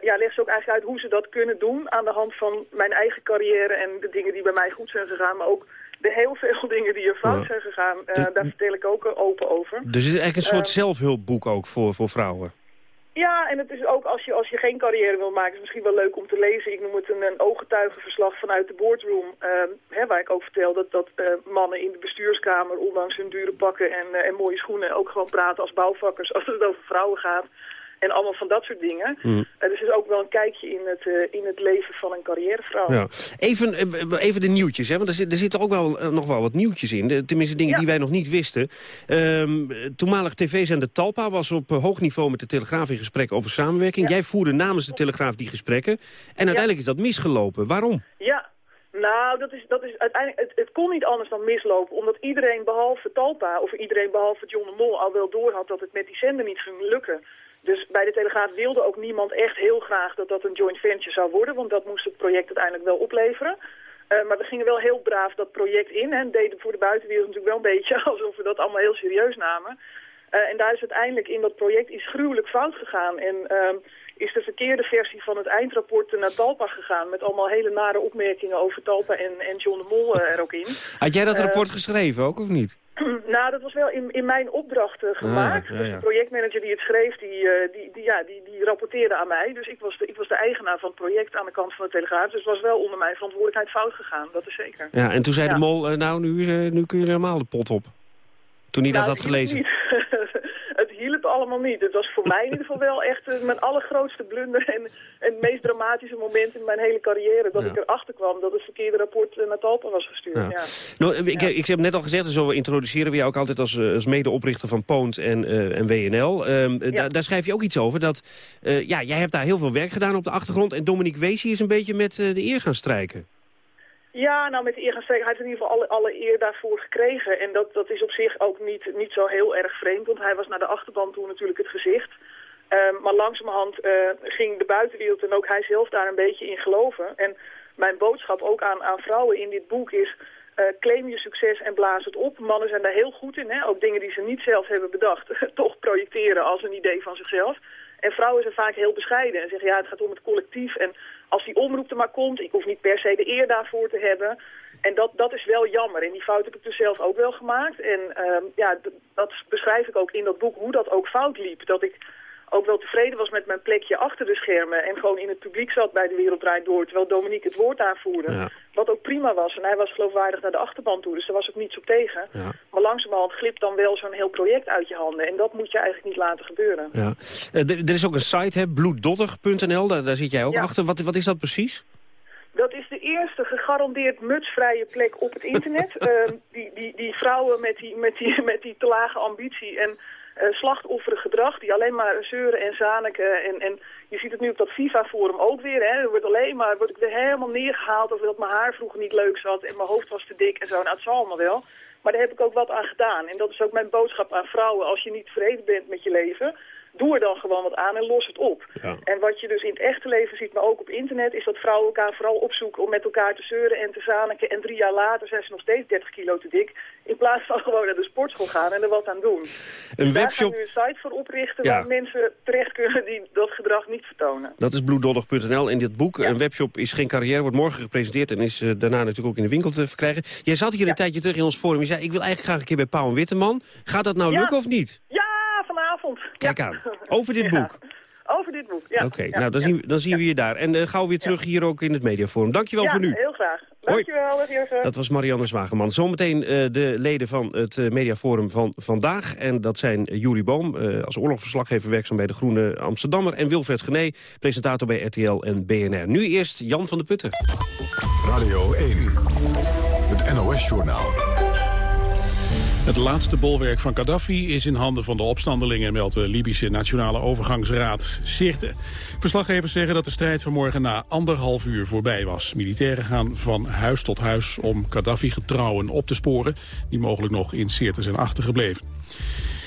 S25: ja, leg ze ook eigenlijk uit hoe ze dat kunnen doen aan de hand van mijn eigen carrière en de dingen die bij mij goed zijn gegaan. Maar ook de heel veel dingen die er fout zijn gegaan, eh,
S15: De-
S25: daar vertel ik ook eh, open over.
S15: Dus het is eigenlijk een soort
S25: Eh,
S15: zelfhulpboek ook voor, voor vrouwen.
S25: ja, en het is ook als je, als je geen carrière wil maken, is misschien wel leuk om te lezen. Ik noem het een, een ooggetuigenverslag vanuit de boardroom. ehm, hè, waar ik ook vertel dat, dat mannen in de bestuurskamer, ondanks hun dure pakken en, en mooie schoenen, ook gewoon praten als bouwvakkers als het over vrouwen gaat. En allemaal van dat soort dingen.
S15: Mm.
S25: Eh, dus het is ook wel een kijkje in het, eh, in het leven van een carrièrevrouw.
S15: Ja. Even, eh, even de nieuwtjes, hè? want er, zit, er zitten ook wel, nog wel wat nieuwtjes in. De- tenminste, dingen die wij nog niet wisten. Ehm toenmalig tv-zender Talpa was op hoog niveau met de Telegraaf in gesprek over samenwerking. Jij voerde namens de Telegraaf die gesprekken. En uiteindelijk is dat misgelopen. Waarom?
S25: Ja, Nou, dat is, dat is uiteindelijk, het, het kon niet anders dan mislopen, omdat iedereen behalve Talpa, of iedereen behalve John de Mol al wel doorhad dat het met die zender niet ging lukken. Dus bij de Telegraaf wilde ook niemand echt heel graag dat dat een joint venture zou worden, want dat moest het project uiteindelijk wel opleveren. Eh, maar we gingen wel heel braaf dat project in en deden voor de buitenwereld natuurlijk wel een beetje alsof we dat allemaal heel serieus namen. Eh, en daar is uiteindelijk in dat project iets gruwelijk fout gegaan. En ehm, is de verkeerde versie van het eindrapport naar Talpa gegaan... met allemaal hele nare opmerkingen over Talpa en, en John de Mol eh, er ook in.
S15: Had jij dat
S25: Eh,
S15: rapport geschreven ook, of niet?
S25: nou, dat was wel in, in mijn opdracht eh, gemaakt.
S15: Ah, ja,
S25: Dus de projectmanager die het schreef, die, die, die, ja, die, die rapporteerde aan mij. Dus ik was, de, ik was de eigenaar van het project aan de kant van de Telegraaf. Dus het was wel onder mijn verantwoordelijkheid fout gegaan, dat is zeker.
S15: Ja, en toen zei
S25: Ja.
S15: de mol, nou, nu, nu kun je helemaal de pot op. Toen hij
S25: Nou,
S15: dat had
S25: het hielp
S15: gelezen.
S25: niet. allemaal niet. Het was voor mij in ieder geval wel echt eh, mijn allergrootste blunder en, en het meest dramatische moment in mijn hele carrière. Dat
S15: Ja.
S25: ik erachter kwam dat het verkeerde rapport eh, naar Talpa was gestuurd.
S15: Ja.
S25: Ja.
S15: Nou, ik, ik heb net al gezegd, zo introduceren we jou ook altijd als, eh, als medeoprichter van Poont en, eh, en WNL. Ehm, eh, daar- daar schrijf je ook iets over. Dat, eh, ja, jij hebt daar heel veel werk gedaan op de achtergrond. En Dominique Weesie is een beetje met eh, de eer gaan strijken.
S25: Ja, nou met eer gaan. Hij heeft in ieder geval alle, alle eer daarvoor gekregen. En dat, dat is op zich ook niet, niet zo heel erg vreemd, want hij was naar de achterban toe natuurlijk het gezicht. Ehm, maar langzamerhand eh, ging de buitenwereld en ook hij zelf daar een beetje in geloven. En mijn boodschap ook aan, aan vrouwen in dit boek is... eh, claim je succes en blaas het op. Mannen zijn daar heel goed in. Hè? Ook dingen die ze niet zelf hebben bedacht, toch projecteren als een idee van zichzelf. En vrouwen zijn vaak heel bescheiden en zeggen ja, het gaat om het collectief. En als die omroep er maar komt, ik hoef niet per se de eer daarvoor te hebben. En dat, dat is wel jammer. En die fout heb ik dus zelf ook wel gemaakt. En ehm, ja, dat beschrijf ik ook in dat boek, hoe dat ook fout liep. Dat ik ook wel tevreden was met mijn plekje achter de schermen. En gewoon in het publiek zat bij de Wereld Draait Door. Terwijl Dominique het woord aanvoerde.
S15: Ja.
S25: Wat ook prima was. En hij was geloofwaardig naar de achterban toe. Dus daar was ook niets op tegen.
S15: Ja.
S25: Maar langzamerhand glipt dan wel zo'n heel project uit je handen. En dat moet je eigenlijk niet laten gebeuren.
S15: Ja. Eh, er- is ook een site, hè, bloeddoddig.nl. Daar, daar zit jij ook
S25: Ja.
S15: achter. Wat, wat is dat precies?
S25: Dat is de eerste gegarandeerd mutsvrije plek op het internet. Ehm, die, die, die vrouwen met die, met, die, met die te lage ambitie en eh slachtofferig gedrag... die alleen maar zeuren en zaniken. En, en je ziet het nu op dat FIFA-forum ook weer. Hè. Er wordt alleen maar word ik weer helemaal neergehaald over dat mijn haar vroeger niet leuk zat... en mijn hoofd was te dik en zo. Nou, het zal allemaal wel. Maar daar heb ik ook wat aan gedaan. En dat is ook mijn boodschap aan vrouwen. Als je niet tevreden bent met je leven... Doe er dan gewoon wat aan en los het op. En wat je dus in het echte leven ziet, maar ook op internet... is dat vrouwen elkaar vooral opzoeken om met elkaar te zeuren en te zaniken. En drie jaar later zijn ze nog steeds 30 kilo te dik. In plaats van gewoon naar de sportschool gaan en er wat aan doen.
S15: Een
S25: Daar
S15: webshop,
S25: gaan we een site voor oprichten
S15: Ja.
S25: waar mensen terecht kunnen die dat gedrag niet vertonen.
S15: dat is bloeddoddig.nl. En dit boek, een webshop, is geen carrière. Wordt morgen gepresenteerd en is eh, daarna natuurlijk ook in de winkel te verkrijgen. Jij zat hier een tijdje terug in ons forum. Je zei, ik wil eigenlijk graag een keer bij Pauw en Witteman. Gaat dat nou lukken of niet?
S25: Ja,
S15: Kijk aan. Over dit boek.
S25: Over dit boek, ja.
S15: Oké,
S25: Ja,
S15: nou dan,
S25: ja.
S15: zien, we- dan zien we je daar. En eh, gauw weer terug hier ook in het mediaforum. Dankjewel
S25: ja,
S15: voor nu.
S25: heel graag. Dankjewel, Jurgen.
S15: Dat was Marianne Zwageman. Zometeen eh, de leden van het eh, mediaforum van vandaag. En dat zijn Juri Boom, eh, als oorlogsverslaggever werkzaam bij de Groene Amsterdammer. En Wilfred Gené, presentator bij RTL en BNR. Nu eerst Jan van de Putten.
S14: Radio 1, het NOS-journaal.
S1: Het laatste bolwerk van Gaddafi is in handen van de opstandelingen, meldt de Libische Nationale Overgangsraad Sirte. Verslaggevers zeggen dat de strijd vanmorgen na anderhalf uur voorbij was. Militairen gaan van huis tot huis om Gaddafi-getrouwen op te sporen, die mogelijk nog in Sirte zijn achtergebleven.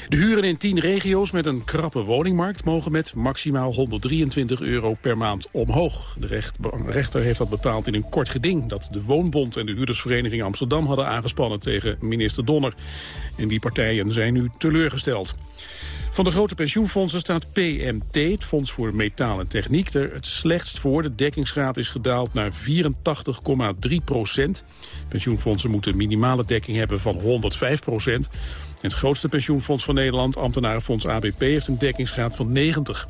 S1: De huren in 10 regio's met een krappe woningmarkt mogen met maximaal 123 euro per maand omhoog. De recht- rechter heeft dat bepaald in een kort geding dat de Woonbond en de Huurdersvereniging Amsterdam hadden aangespannen tegen minister Donner. En die partijen zijn nu teleurgesteld. Van de grote pensioenfondsen staat PMT, het Fonds voor Metaal en Techniek, er het slechtst voor. De dekkingsgraad is gedaald naar 84,3 procent. Pensioenfondsen moeten minimale dekking hebben van 105 procent. Het grootste pensioenfonds van Nederland, ambtenarenfonds ABP, heeft een dekkingsgraad van 90.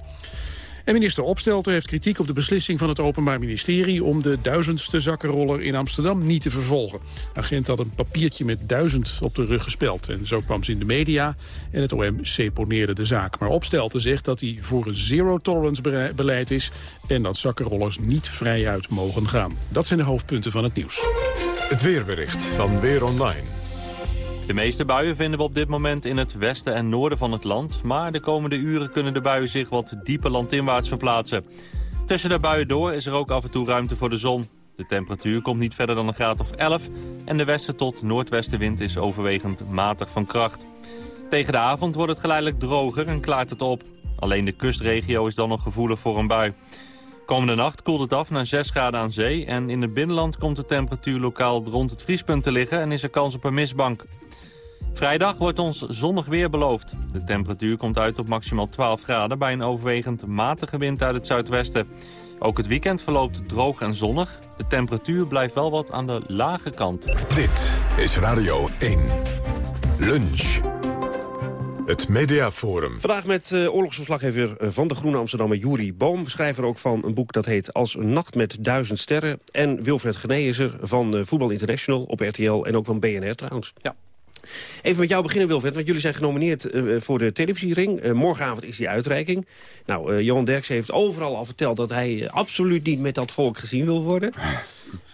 S1: En minister Opstelten heeft kritiek op de beslissing van het Openbaar Ministerie... om de duizendste zakkenroller in Amsterdam niet te vervolgen. De agent had een papiertje met duizend op de rug gespeld. En zo kwam ze in de media en het OM seponeerde de zaak. Maar Opstelten zegt dat hij voor een zero-tolerance beleid is... en dat zakkenrollers niet vrijuit mogen gaan. Dat zijn de hoofdpunten van het nieuws.
S14: Het weerbericht van Weer Online.
S26: De meeste buien vinden we op dit moment in het westen en noorden van het land. Maar de komende uren kunnen de buien zich wat dieper landinwaarts verplaatsen. Tussen de buien door is er ook af en toe ruimte voor de zon. De temperatuur komt niet verder dan een graad of 11 en de westen tot noordwestenwind is overwegend matig van kracht. Tegen de avond wordt het geleidelijk droger en klaart het op. Alleen de kustregio is dan nog gevoelig voor een bui. Komende nacht koelt het af naar 6 graden aan zee... en in het binnenland komt de temperatuur lokaal rond het vriespunt te liggen... en is er kans op een mistbank. Vrijdag wordt ons zonnig weer beloofd. De temperatuur komt uit op maximaal 12 graden... bij een overwegend matige wind uit het zuidwesten. Ook het weekend verloopt droog en zonnig. De temperatuur blijft wel wat aan de lage kant.
S14: Dit is Radio 1. Lunch. Het Mediaforum.
S15: Vandaag met uh, oorlogsverslaggever eh, van de Groene Amsterdammer Juri Boom. Schrijver ook van een boek dat heet Als een nacht met duizend sterren. En Wilfred Gené is er van uh, Voetbal International op RTL en ook van BNR trouwens. Ja. Even met jou beginnen, Wilfred, want jullie zijn genomineerd uh, voor de televisiering. Uh, morgenavond is die uitreiking. Nou, uh, Johan Derksen heeft overal al verteld dat hij absoluut niet met dat volk gezien wil worden.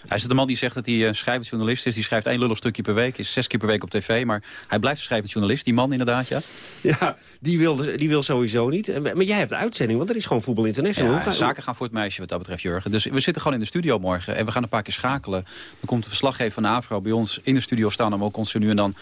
S27: Hij is de man die zegt dat hij uh, schrijvend journalist is. Die schrijft één lullig stukje per week, is zes keer per week op tv. Maar hij blijft schrijvend journalist, die man inderdaad, ja.
S15: Ja, die wil, die wil sowieso niet. Maar jij hebt de uitzending, want er is gewoon Voetbal International.
S27: Ja, zaken gaan voor het meisje wat dat betreft, Jurgen. Dus we zitten gewoon in de studio morgen en we gaan een paar keer schakelen. Dan komt de verslaggever van de AVRO bij ons in de studio staan... om ook ons nu en dan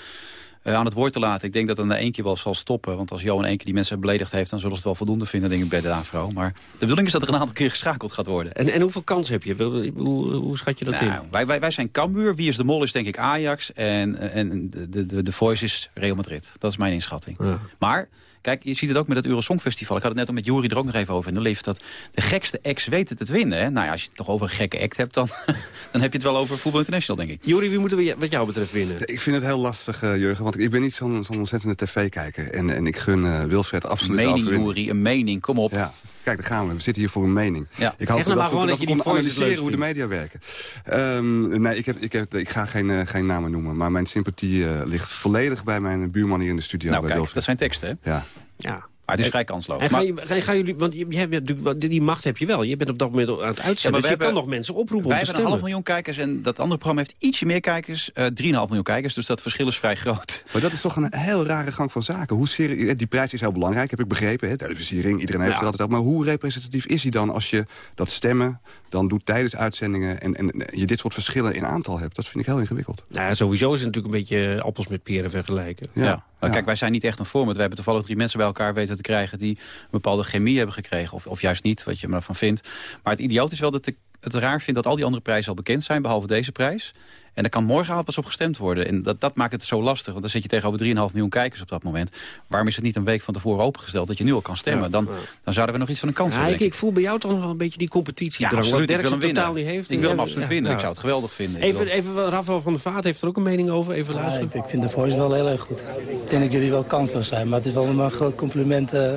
S27: uh, aan het woord te laten. Ik denk dat het na één keer wel zal stoppen. Want als Johan één keer die mensen beledigd heeft... dan zullen ze het wel voldoende vinden, denk ik, bij de AVRO. Maar de bedoeling is dat er een aantal keer geschakeld gaat worden.
S15: En, en hoeveel kans heb je? Hoe, hoe schat je dat
S27: nou,
S15: in?
S27: Wij, wij, wij zijn Cambuur. Wie is de mol is denk ik Ajax. En, en de, de, de Voice is Real Madrid. Dat is mijn inschatting. Ja. Maar... Kijk, je ziet het ook met het Eurosongfestival. Ik had het net al met Jury er ook nog even over in de lift. Dat de gekste ex weet het het winnen. Hè? Nou ja, als je het toch over een gekke act hebt, dan, dan heb je het wel over Voetbal International, denk ik.
S15: Jury, wie moeten we wat jou betreft winnen?
S28: Ik vind het heel lastig, uh, Jurgen. Want ik ben niet zo'n zo ontzettende tv-kijker. En, en ik gun uh, Wilfred absoluut
S27: Een mening, Jury, een mening. Kom op.
S28: Ja. Kijk, daar gaan we. We zitten hier voor een mening.
S27: Ja.
S28: Ik
S15: hoop
S28: dat,
S15: nou
S28: dat, we analyseren hoe de media werken. Um, nee, ik, heb, ik, heb, ik ga geen, uh, geen namen noemen. Maar mijn sympathie uh, ligt volledig bij mijn buurman hier in de studio.
S27: Nou,
S28: bij
S27: kijk,
S28: Wilfred.
S27: dat zijn teksten, hè?
S28: Ja.
S15: Ja.
S27: Maar het is vrij kansloos.
S15: En gaan, maar, gaan jullie, want je, je hebt, die macht heb je wel. Je bent op dat moment aan het uitzenden. Ja, dus je hebben, kan nog mensen oproepen
S27: wij
S15: om te
S27: hebben een half miljoen kijkers en dat andere programma heeft ietsje meer kijkers. Uh, 3,5 miljoen kijkers, dus dat verschil is vrij groot.
S28: Maar dat is toch een heel rare gang van zaken. Hoe serie, die prijs is heel belangrijk, heb ik begrepen. Hè? Televisiering, iedereen heeft ja. het altijd al. Maar hoe representatief is hij dan als je dat stemmen dan doet tijdens uitzendingen... En, en je dit soort verschillen in aantal hebt? Dat vind ik heel ingewikkeld.
S15: Nou, ja, sowieso is het natuurlijk een beetje appels met peren vergelijken.
S27: Ja. Kijk, wij zijn niet echt een format. We hebben toevallig drie mensen bij elkaar weten te krijgen... die een bepaalde chemie hebben gekregen. Of, of juist niet, wat je me ervan vindt. Maar het idioot is wel dat ik het raar vind dat al die andere prijzen al bekend zijn... behalve deze prijs. En er kan morgenavond pas op gestemd worden. En dat, dat maakt het zo lastig. Want dan zit je tegenover 3,5 miljoen kijkers op dat moment. Waarom is het niet een week van tevoren opengesteld dat je nu al kan stemmen? Dan, dan zouden we nog iets van een kans
S15: ja,
S27: hebben.
S15: Ik, ik voel bij jou toch nog wel een beetje die competitie.
S27: Ja, absoluut. Ik wil hem winnen.
S15: totaal niet heeft.
S27: Ik wil hem absoluut winnen. Ik zou het geweldig vinden.
S15: Even, even Rafael van der Vaart heeft er ook een mening over. Even luisteren.
S29: ik, ik vind de voice wel heel erg goed. Ik denk dat jullie wel kansloos zijn. Maar het is wel een groot compliment... Uh,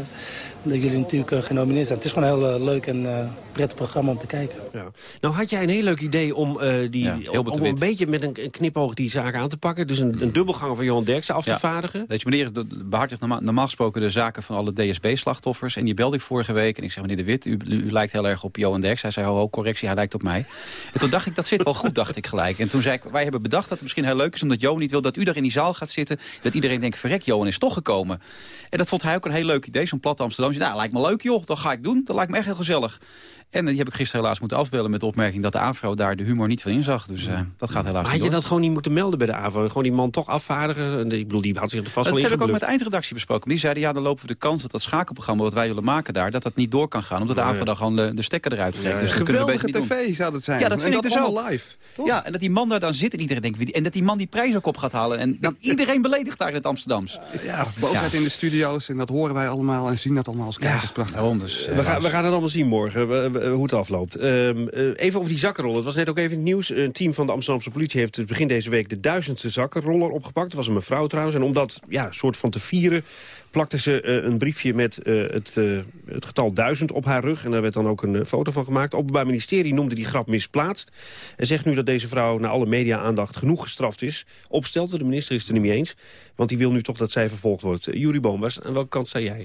S29: dat jullie natuurlijk uh, genomineerd zijn. Het is gewoon heel uh, leuk en uh, prettig programma om te kijken.
S15: Ja. Nou had jij een heel leuk idee om, die,
S27: ja,
S15: om, om een beetje met een, een knipoog die zaken aan te pakken. Dus een, een dubbelgang van Johan Derksen af te
S27: ja.
S15: vaardigen.
S27: Deze meneer behartigt normaal, normaal gesproken de zaken van alle DSB-slachtoffers. En die belde ik vorige week en ik zeg, meneer De Wit, u, u, lijkt heel erg op Johan Derksen. Hij zei, oh, correctie, hij lijkt op mij. En toen dacht ik, dat zit wel goed, dacht ik gelijk. En toen zei ik, wij hebben bedacht dat het misschien heel leuk is... omdat Johan niet wil dat u daar in die zaal gaat zitten. Dat iedereen denkt, verrek, Johan is toch gekomen. En dat vond hij ook een heel leuk idee, zo'n platte Amsterdam. Nou, lijkt me leuk, joh, dat ga ik doen. Dat lijkt me echt heel gezellig. En die heb ik gisteren helaas moeten afbellen met de opmerking... dat de AVRO daar de humor niet van inzag. Dus uh, dat gaat helaas
S15: maar
S27: niet
S15: had je dat gewoon niet moeten melden bij de AVRO? Gewoon die man toch afvaardigen? Ik bedoel, die had zich er vast
S27: dat
S15: wel
S27: heb ik ook met de eindredactie besproken. Die zeiden, ja, dan lopen we de kans dat dat schakelprogramma... wat wij willen maken daar, dat dat niet door kan gaan. Omdat de AVRO dan gewoon de, de stekker eruit trekt.
S28: Ja,
S27: dus
S28: ja.
S27: dat
S28: Geweldige
S27: kunnen we
S28: tv zou dat zijn.
S27: Ja, dat vind
S28: en
S27: ik
S28: dat
S27: dus
S28: allemaal
S27: ook.
S28: live. Toch?
S27: Ja, en dat die man daar dan zit en iedereen denkt... en dat die man die prijs ook op gaat halen. En dan iedereen beledigt daar in het Amsterdams.
S28: Ja, boosheid in de studio's. En dat horen wij allemaal en zien dat allemaal als kijkers. Prachtig.
S27: Dus,
S15: we, gaan, we gaan het allemaal zien morgen, hoe het afloopt. Um, uh, even over die zakkenroller. Het was net ook even in het nieuws. Een team van de Amsterdamse politie heeft begin deze week... de duizendste zakkenroller opgepakt. Dat was een mevrouw trouwens. En om dat ja, soort van te vieren plakte ze uh, een briefje met het, het getal duizend op haar rug. En daar werd dan ook een foto van gemaakt. Het Openbaar Ministerie noemde die grap misplaatst. En zegt nu dat deze vrouw na alle media-aandacht genoeg gestraft is. Opstelde, de minister is het er niet mee eens. Want die wil nu toch dat zij vervolgd wordt. Jurie Boomers, aan welke kant sta jij?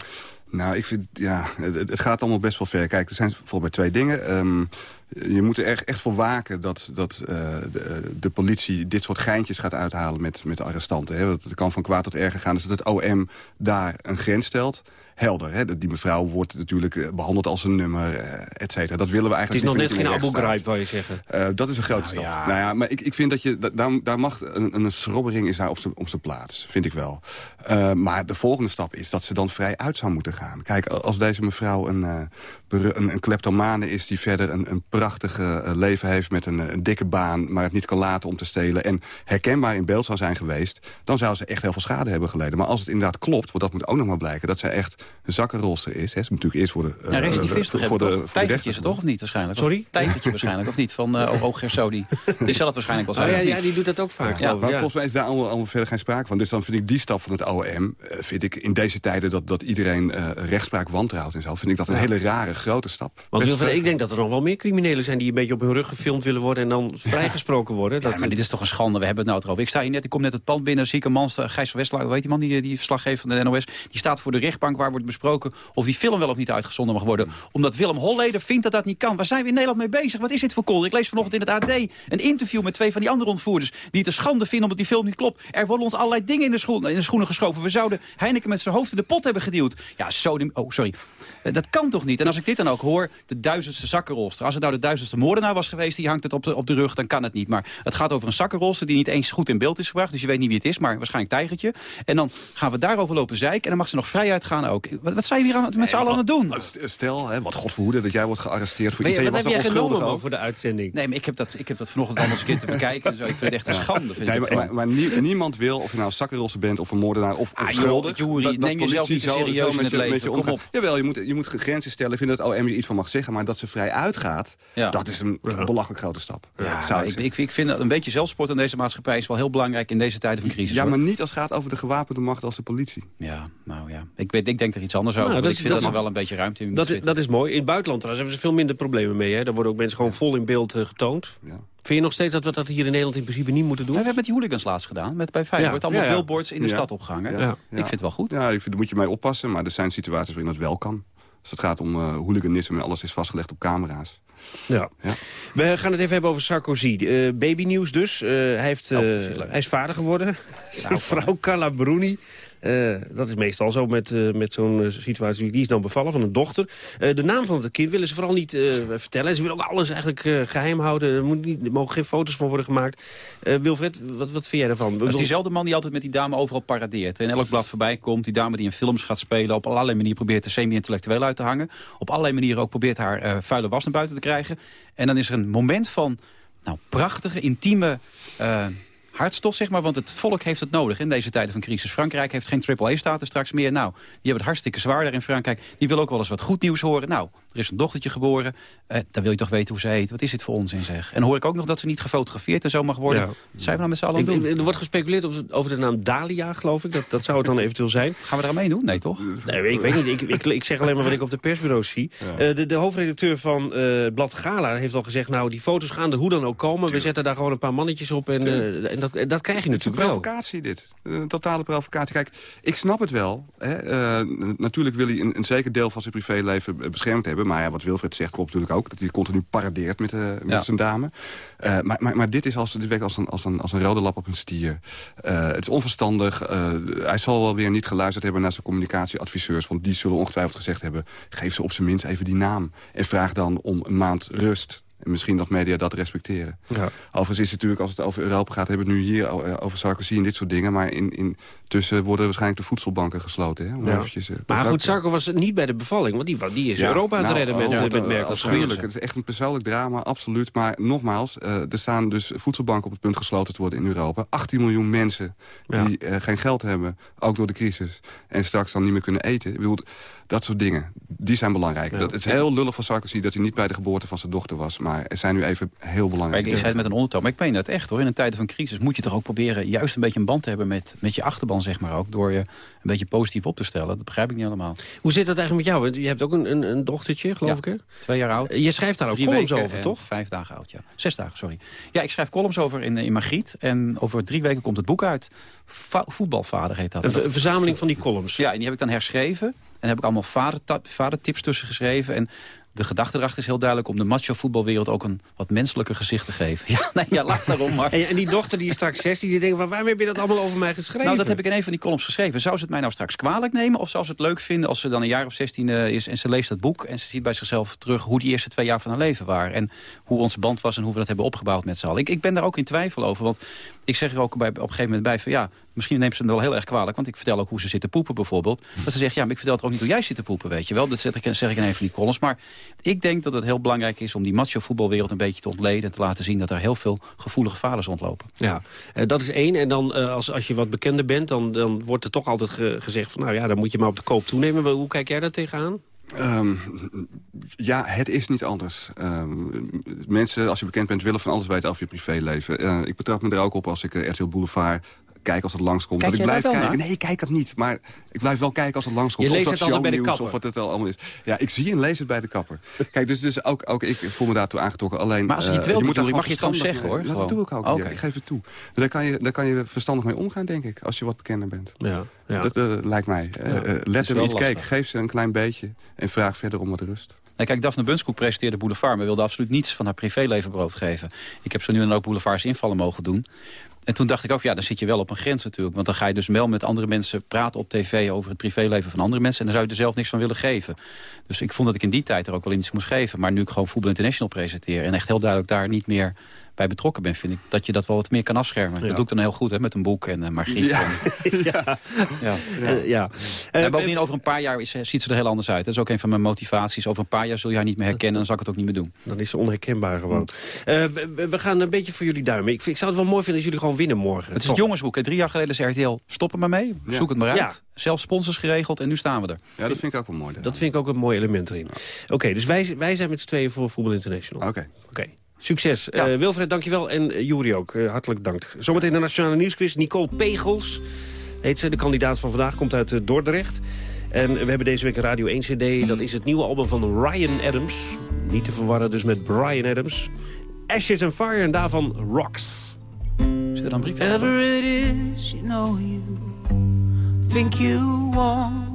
S28: Nou, ik vind, ja, het, gaat allemaal best wel ver. Kijk, er zijn mij twee dingen. Um, je moet er echt, echt voor waken dat, dat uh, de, de, politie dit soort geintjes gaat uithalen met, met de arrestanten. Hè. Het kan van kwaad tot erger gaan. Dus dat het OM daar een grens stelt helder. Hè? Die mevrouw wordt natuurlijk eh, behandeld als een nummer, et cetera. Dat willen we eigenlijk
S15: Het is nog net geen Abu Ghraib, wou je zeggen.
S28: Uh, dat is een grote
S15: nou,
S28: stap.
S15: Ja.
S28: Nou ja, maar ik, ik vind dat je... Daar, daar mag een, een schrobbering is daar op zijn op zijn plaats. Vind ik wel. Uh, maar de volgende stap is dat ze dan vrij uit zou moeten gaan. Kijk, als deze mevrouw een, uh, een, een kleptomane is... die verder een, een prachtige leven heeft met een, een, dikke baan... maar het niet kan laten om te stelen... en herkenbaar in beeld zou zijn geweest... dan zou ze echt heel veel schade hebben geleden. Maar als het inderdaad klopt, want dat moet ook nog maar blijken... dat zij echt zakkenrolster is. Hè. Ze moet natuurlijk eerst worden...
S27: Ja, recidivist
S28: voor,
S27: voor
S28: de, voor de
S27: Tijgertje is het toch of niet waarschijnlijk?
S15: Sorry?
S27: Tijgertje waarschijnlijk of niet? Van uh, O. Gersodi. Die zal het waarschijnlijk wel zijn.
S15: Oh, ja,
S27: of niet?
S15: ja, die doet dat ook vaak.
S28: Ja,
S15: geloof ik,
S28: maar
S15: ja.
S28: volgens mij is daar allemaal, allemaal verder geen sprake van. Dus dan vind ik die stap van het OM... eh, vind ik in deze tijden dat, dat iedereen eh, rechtspraak wantrouwt en zo... vind ik dat een hele rare, grote stap.
S15: Want Wilfred, ik denk dat er nog wel meer criminelen zijn... die een beetje op hun rug gefilmd willen worden... en dan vrijgesproken worden. Dat,
S27: Ja, maar dit is toch een schande. We hebben het nou erover. Ik sta hier net, ik kom net het pand binnen. Zie ik een man, Gijs van Westlaar, weet die man, die, die verslaggever van de NOS. Die staat voor de rechtbank waar wordt besproken of die film wel of niet uitgezonden mag worden. Omdat Willem Holleder vindt dat dat niet kan. Waar zijn we in Nederland mee bezig? Wat is dit voor kool? Ik lees vanochtend in het AD een interview met twee van die andere ontvoerders. Die het een schande vinden omdat die film niet klopt. Er worden ons allerlei dingen in de, in de schoenen geschoven. We zouden Heineken met zijn hoofd in de pot hebben geduwd. Ja, zo... Oh, sorry. Eh, Dat kan toch niet? En als ik dit dan ook hoor, de duizendste zakkenrolster. Als het nou de duizendste moordenaar was geweest, die hangt het op de, op de rug, dan kan het niet. Maar het gaat over een zakkenrolster die niet eens goed in beeld is gebracht. Dus je weet niet wie het is, maar waarschijnlijk tijgertje. En dan gaan we daarover lopen zeiken en dan mag ze nog vrij uitgaan ook. Wat, wat zijn we hier aan, met z'n allen aan het doen?
S28: Stel, hè, wat God verhoede, dat jij wordt gearresteerd voor iets... en
S15: wat
S28: je
S15: heb
S28: was
S15: jij
S28: er
S15: genomen
S28: over.
S15: voor de uitzending?
S27: Nee, maar ik heb dat, ik heb dat vanochtend allemaal eens een keer te bekijken. En zo. Ik vind het echt een schande. Vind
S28: Nee, maar, maar, maar nie- niemand wil, of je nou een zakkenrolster bent of een moordenaar of
S27: Ah, joh,
S28: dat- dat
S27: neem jezelf niet
S28: zo-
S27: serieus
S28: zo
S27: in
S28: met
S27: het
S28: je-
S27: leven. Kom op.
S28: Jawel, je moet, je moet grenzen stellen. Ik vind dat het OM er iets van mag zeggen, maar dat ze vrij uitgaat...
S27: Ja.
S28: dat is een belachelijk grote stap.
S27: Ja,
S28: zou
S27: ik,
S28: ik
S27: ik, ik vind dat een beetje zelfsport in deze maatschappij is wel heel belangrijk in deze tijden van crisis.
S28: Ja,
S27: hoor.
S28: maar niet als het gaat over de gewapende macht als de politie.
S27: Ja, nou ja. Ik, weet, ik denk er iets anders over.
S15: Nou, dat
S27: ik vind dat,
S15: dat
S27: er wel een beetje ruimte in
S15: Dat, is- dat is mooi. In het buitenland trouwens hebben ze veel minder problemen mee. Hè? Daar worden ook mensen gewoon vol in beeld eh, getoond. Vind je nog steeds dat we dat hier in Nederland in principe niet moeten doen?
S27: We hebben met die hooligans laatst gedaan. Met, bij Feyenoord.
S15: Ja,
S27: Allemaal
S15: ja, ja.
S27: billboards in de
S28: Ja.
S27: stad opgehangen.
S28: Ja.
S27: Ik vind het wel goed.
S28: Ja, ik vind, daar moet je mee oppassen, maar er zijn situaties waarin dat wel kan. Als het gaat om eh hooliganisme en alles is vastgelegd op camera's.
S15: Ja.
S28: Ja.
S15: We gaan het even hebben over Sarkozy. Uh, babynieuws dus. Eh, hij, heeft,
S27: Oh, verschrikkelijk.
S15: hij is vader geworden. Zijn vrouw Carla Bruni. Eh, dat is meestal zo met, eh, met zo'n eh, situatie. Die is dan bevallen van een dochter. De naam van het kind willen ze vooral niet vertellen. Ze willen ook alles eigenlijk eh, geheim houden. Er, moet niet, er mogen geen foto's van worden gemaakt. Wilfred, wat, wat vind jij daarvan?
S27: Dat is diezelfde man die altijd met die dame overal paradeert. En elk blad voorbij komt. Die dame die in films gaat spelen. Op allerlei manieren probeert er semi-intellectueel uit te hangen. Op allerlei manieren ook probeert haar vuile was naar buiten te krijgen. En dan is er een moment van nou, prachtige, intieme... hartstocht, zeg maar, want het volk heeft het nodig in deze tijden van crisis. Frankrijk heeft geen AAA-status straks meer. Nou, die hebben het hartstikke zwaar daar in Frankrijk. Die wil ook wel eens wat goed nieuws horen. Nou, er is een dochtertje geboren. Eh, dan wil je toch weten hoe ze heet. Wat is dit voor onzin, zeg? En dan hoor ik ook nog dat ze niet gefotografeerd en zo mag worden.
S15: Ja.
S27: Zijn we nou met z'n allen
S15: Ik-
S27: doen?
S15: er wordt gespeculeerd over, de naam Dalia, geloof ik. Dat, dat zou het dan eventueel zijn.
S27: Gaan we eraan meedoen? Nee, toch?
S15: Nee, ik weet niet. Ik, ik, ik zeg alleen maar wat ik op de persbureaus zie. Eh, de, de hoofdredacteur van eh Blad Gala heeft al gezegd... nou, die foto's gaan er hoe dan ook komen. We zetten daar gewoon een paar mannetjes op. En, eh, en dat, en dat krijg je
S28: Het is een
S15: natuurlijk wel.
S28: provocatie dit. Een totale provocatie. Kijk, ik snap het wel. Hè. Eh, natuurlijk wil hij een, een zeker deel van zijn privéleven eh, beschermd hebben. Maar ja, wat Wilfred zegt klopt natuurlijk ook. Dat hij continu paradeert met, eh, met
S27: Ja.
S28: zijn dame. Eh, maar, maar, maar dit is als, dit werkt als een, als, een, als een rode lap op een stier. Eh, het is onverstandig. Eh, hij zal wel weer niet geluisterd hebben naar zijn communicatieadviseurs. Want die zullen ongetwijfeld gezegd hebben... geef ze op zijn minst even die naam. En vraag dan om een maand rust. En misschien dat media dat respecteren.
S15: Ja.
S28: Overigens is het natuurlijk, als het over Europa gaat... hebben we het nu hier eh, over Sarkozy en dit soort dingen. Maar in, in, tussen worden waarschijnlijk de voedselbanken gesloten. Hè? Om
S15: Ja.
S28: eventjes, eh,
S15: Maar goed, Sarko was niet bij de bevalling. Want die, die is
S28: Ja,
S15: Europa aan het
S28: nou,
S15: redden met,
S28: oh,
S15: eh, met
S28: eh,
S15: Merkel.
S28: Afschuwelijk. Het is echt een persoonlijk drama, absoluut. Maar nogmaals, eh, er staan dus voedselbanken op het punt gesloten te worden in Europa. 18 miljoen mensen die eh, geen geld hebben, ook door de crisis. En straks dan niet meer kunnen eten. Ik bedoel, dat soort dingen, die zijn belangrijk. Dat, het is heel lullig van Sarkozy dat hij niet bij de geboorte van zijn dochter was. Maar er zijn nu even heel
S27: Maar
S28: belangrijk.
S27: ik, ik zei het met een ondertoon, maar ik meen dat echt hoor. In een tijden van crisis moet je toch ook proberen juist een beetje een band te hebben met, met je achterban, zeg maar ook. Door je een beetje positief op te stellen. Dat begrijp ik niet helemaal.
S15: Hoe zit dat eigenlijk met jou? Want Je hebt ook een, een, een dochtertje, geloof ik, hè?
S27: Twee jaar oud.
S15: Je schrijft daar ook columns
S27: weken
S15: over, toch?
S27: Vijf dagen oud, ja. Zes dagen, sorry. Ja, ik schrijf columns over in, in Magriet. En over drie weken komt het boek uit. Va- voetbalvader heet dat.
S15: Een, ver- een verzameling van die columns.
S27: Ja, en die heb ik dan herschreven. En heb ik allemaal vadertips tussen geschreven. En de gedachte erachter is heel duidelijk... om de macho-voetbalwereld ook een wat menselijker gezicht te geven. Ja, nee, ja laat daarom maar.
S15: En, en die dochter die is straks 16, die denkt... Van, waarom heb je dat allemaal over mij geschreven?
S27: Nou, dat heb ik in een van die columns geschreven. Zou ze het mij nou straks kwalijk nemen? Of zou ze het leuk vinden als ze dan een jaar of 16 is... en ze leest dat boek en ze ziet bij zichzelf terug... hoe die eerste twee jaar van haar leven waren. En hoe onze band was en hoe we dat hebben opgebouwd met z'n allen. Ik, ik ben daar ook in twijfel over. Want ik zeg er ook bij, op een gegeven moment bij van... ja, misschien neemt ze me wel heel erg kwalijk. Want ik vertel ook hoe ze zitten poepen bijvoorbeeld. Dat ze zegt, ja, maar ik vertel het ook niet hoe jij zit te poepen, weet je wel. Dat zeg ik, zeg ik in een van die columns. Maar ik denk dat het heel belangrijk is om die macho voetbalwereld een beetje te ontleden. En te laten zien dat er heel veel gevoelige vaders rondlopen.
S15: Ja, eh, dat is één. En dan eh, als, als je wat bekender bent, dan, dan wordt er toch altijd gezegd van... nou ja, dan moet je maar op de koop toenemen. Hoe kijk jij daar tegenaan?
S28: Um, ja, het is niet anders. Um, mensen, als je bekend bent, willen van alles weten over je privéleven. Uh, ik betrap me er ook op als ik uh, RTL Boulevard kijk als het langskomt.
S27: Kijk
S28: dat ik blijf kijken.
S27: Naar?
S28: Nee, ik kijk het niet. Maar ik blijf wel kijken als het langskomt.
S15: Je leest
S28: of dat
S15: het altijd bij de kapper.
S28: Of wat het allemaal is. Ja, ik zie en lees het bij de kapper. Kijk, dus, dus ook, ook ik voel me daartoe aangetrokken. Alleen,
S27: maar als je het wel uh, moet doen, mag je het gewoon zeggen, hoor.
S28: Dat doe ik ook. Okay. Ja, ik geef het toe. Daar kan, je, daar kan je verstandig mee omgaan, denk ik. Als je wat bekender bent.
S15: Ja, ja.
S28: Dat uh, lijkt mij. Uh, let er niet kijk. Geef ze een klein beetje. En vraag verder om wat rust.
S27: Nee, kijk, Daphne Bunskoek presenteerde Boulevard... maar wilde absoluut niets van haar privéleven brood geven. Ik heb zo nu en dan ook Boulevards invallen mogen doen. En toen dacht ik ook, ja, dan zit je wel op een grens natuurlijk. Want dan ga je dus wel met andere mensen praten op tv... over het privéleven van andere mensen. En dan zou je er zelf niks van willen geven. Dus ik vond dat ik in die tijd er ook wel iets moest geven. Maar nu ik gewoon Voetbal International presenteer... en echt heel duidelijk daar niet meer bij betrokken ben, vind ik dat je dat wel wat meer kan afschermen. Ja. Dat doe ik dan heel goed, hè, met een boek en uh, Margriet.
S15: Ja.
S27: En,
S15: ja.
S27: ja.
S15: Uh, ja.
S27: Uh, en bovendien, over een paar jaar is, ziet ze er heel anders uit. Dat is ook een van mijn motivaties. Over een paar jaar zul je haar niet meer herkennen... dan zal ik het ook niet meer doen.
S15: Dan is ze onherkenbaar gewoon. We, we, gaan een beetje voor jullie duimen. Ik, ik, zou het wel mooi vinden als jullie gewoon winnen morgen.
S27: Het is het jongensboek. Hè. Drie jaar geleden zei RTL, stop er maar mee. Zoek het maar uit. Ja. Zelf sponsors geregeld en nu staan we er.
S28: Ja, dat vind ik ook wel mooi.
S15: Dat vind ik ook een mooi element erin. Oké, okay, dus wij, wij zijn met z'n tweeën voor Voetbal International.
S28: Oké.
S15: Oké. Succes. Ja. Uh, Wilfred, dankjewel. En uh, Juri ook. Uh, hartelijk dank. Zometeen de Nationale Nieuwsquiz. Nicole Pegels heet ze. De kandidaat van vandaag komt uit Dordrecht. En we hebben deze week een Radio 1 CD. Dat is het nieuwe album van Ryan Adams. Niet te verwarren dus met Brian Adams. Ashes and Fire en daarvan Rocks.
S27: Zit er dan brief
S30: Whatever it is, you know you think you want.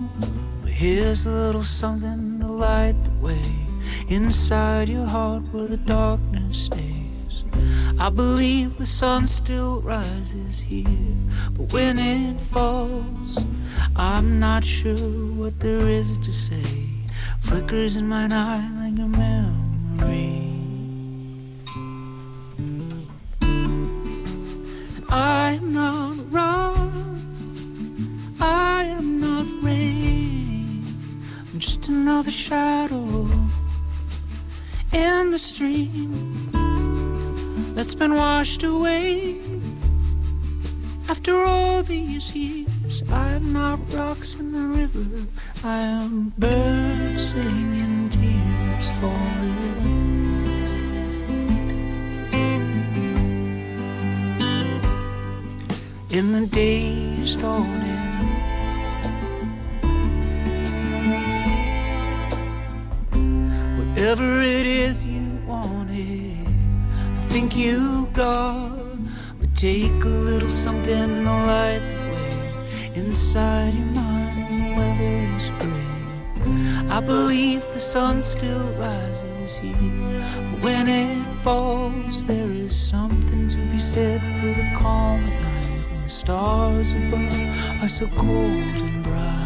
S30: Here's a little something to light the way. Inside your heart where the darkness stays. I believe the sun still rises here, but when it falls, I'm not sure what there is to say. Flickers in my night like a memory. And I am not rose, I am not rain, I'm just another shadow in the stream that's been washed away. After all these years, I am not rocks in the river. I am birds singing, tears falling. In the days dawning. Whatever it is you wanted, I think you got. But take a little something to light the way inside your mind when the weather is gray. I believe the sun still rises here, but when it falls, there is something to be said for the calm at night when the stars above are so cold and bright.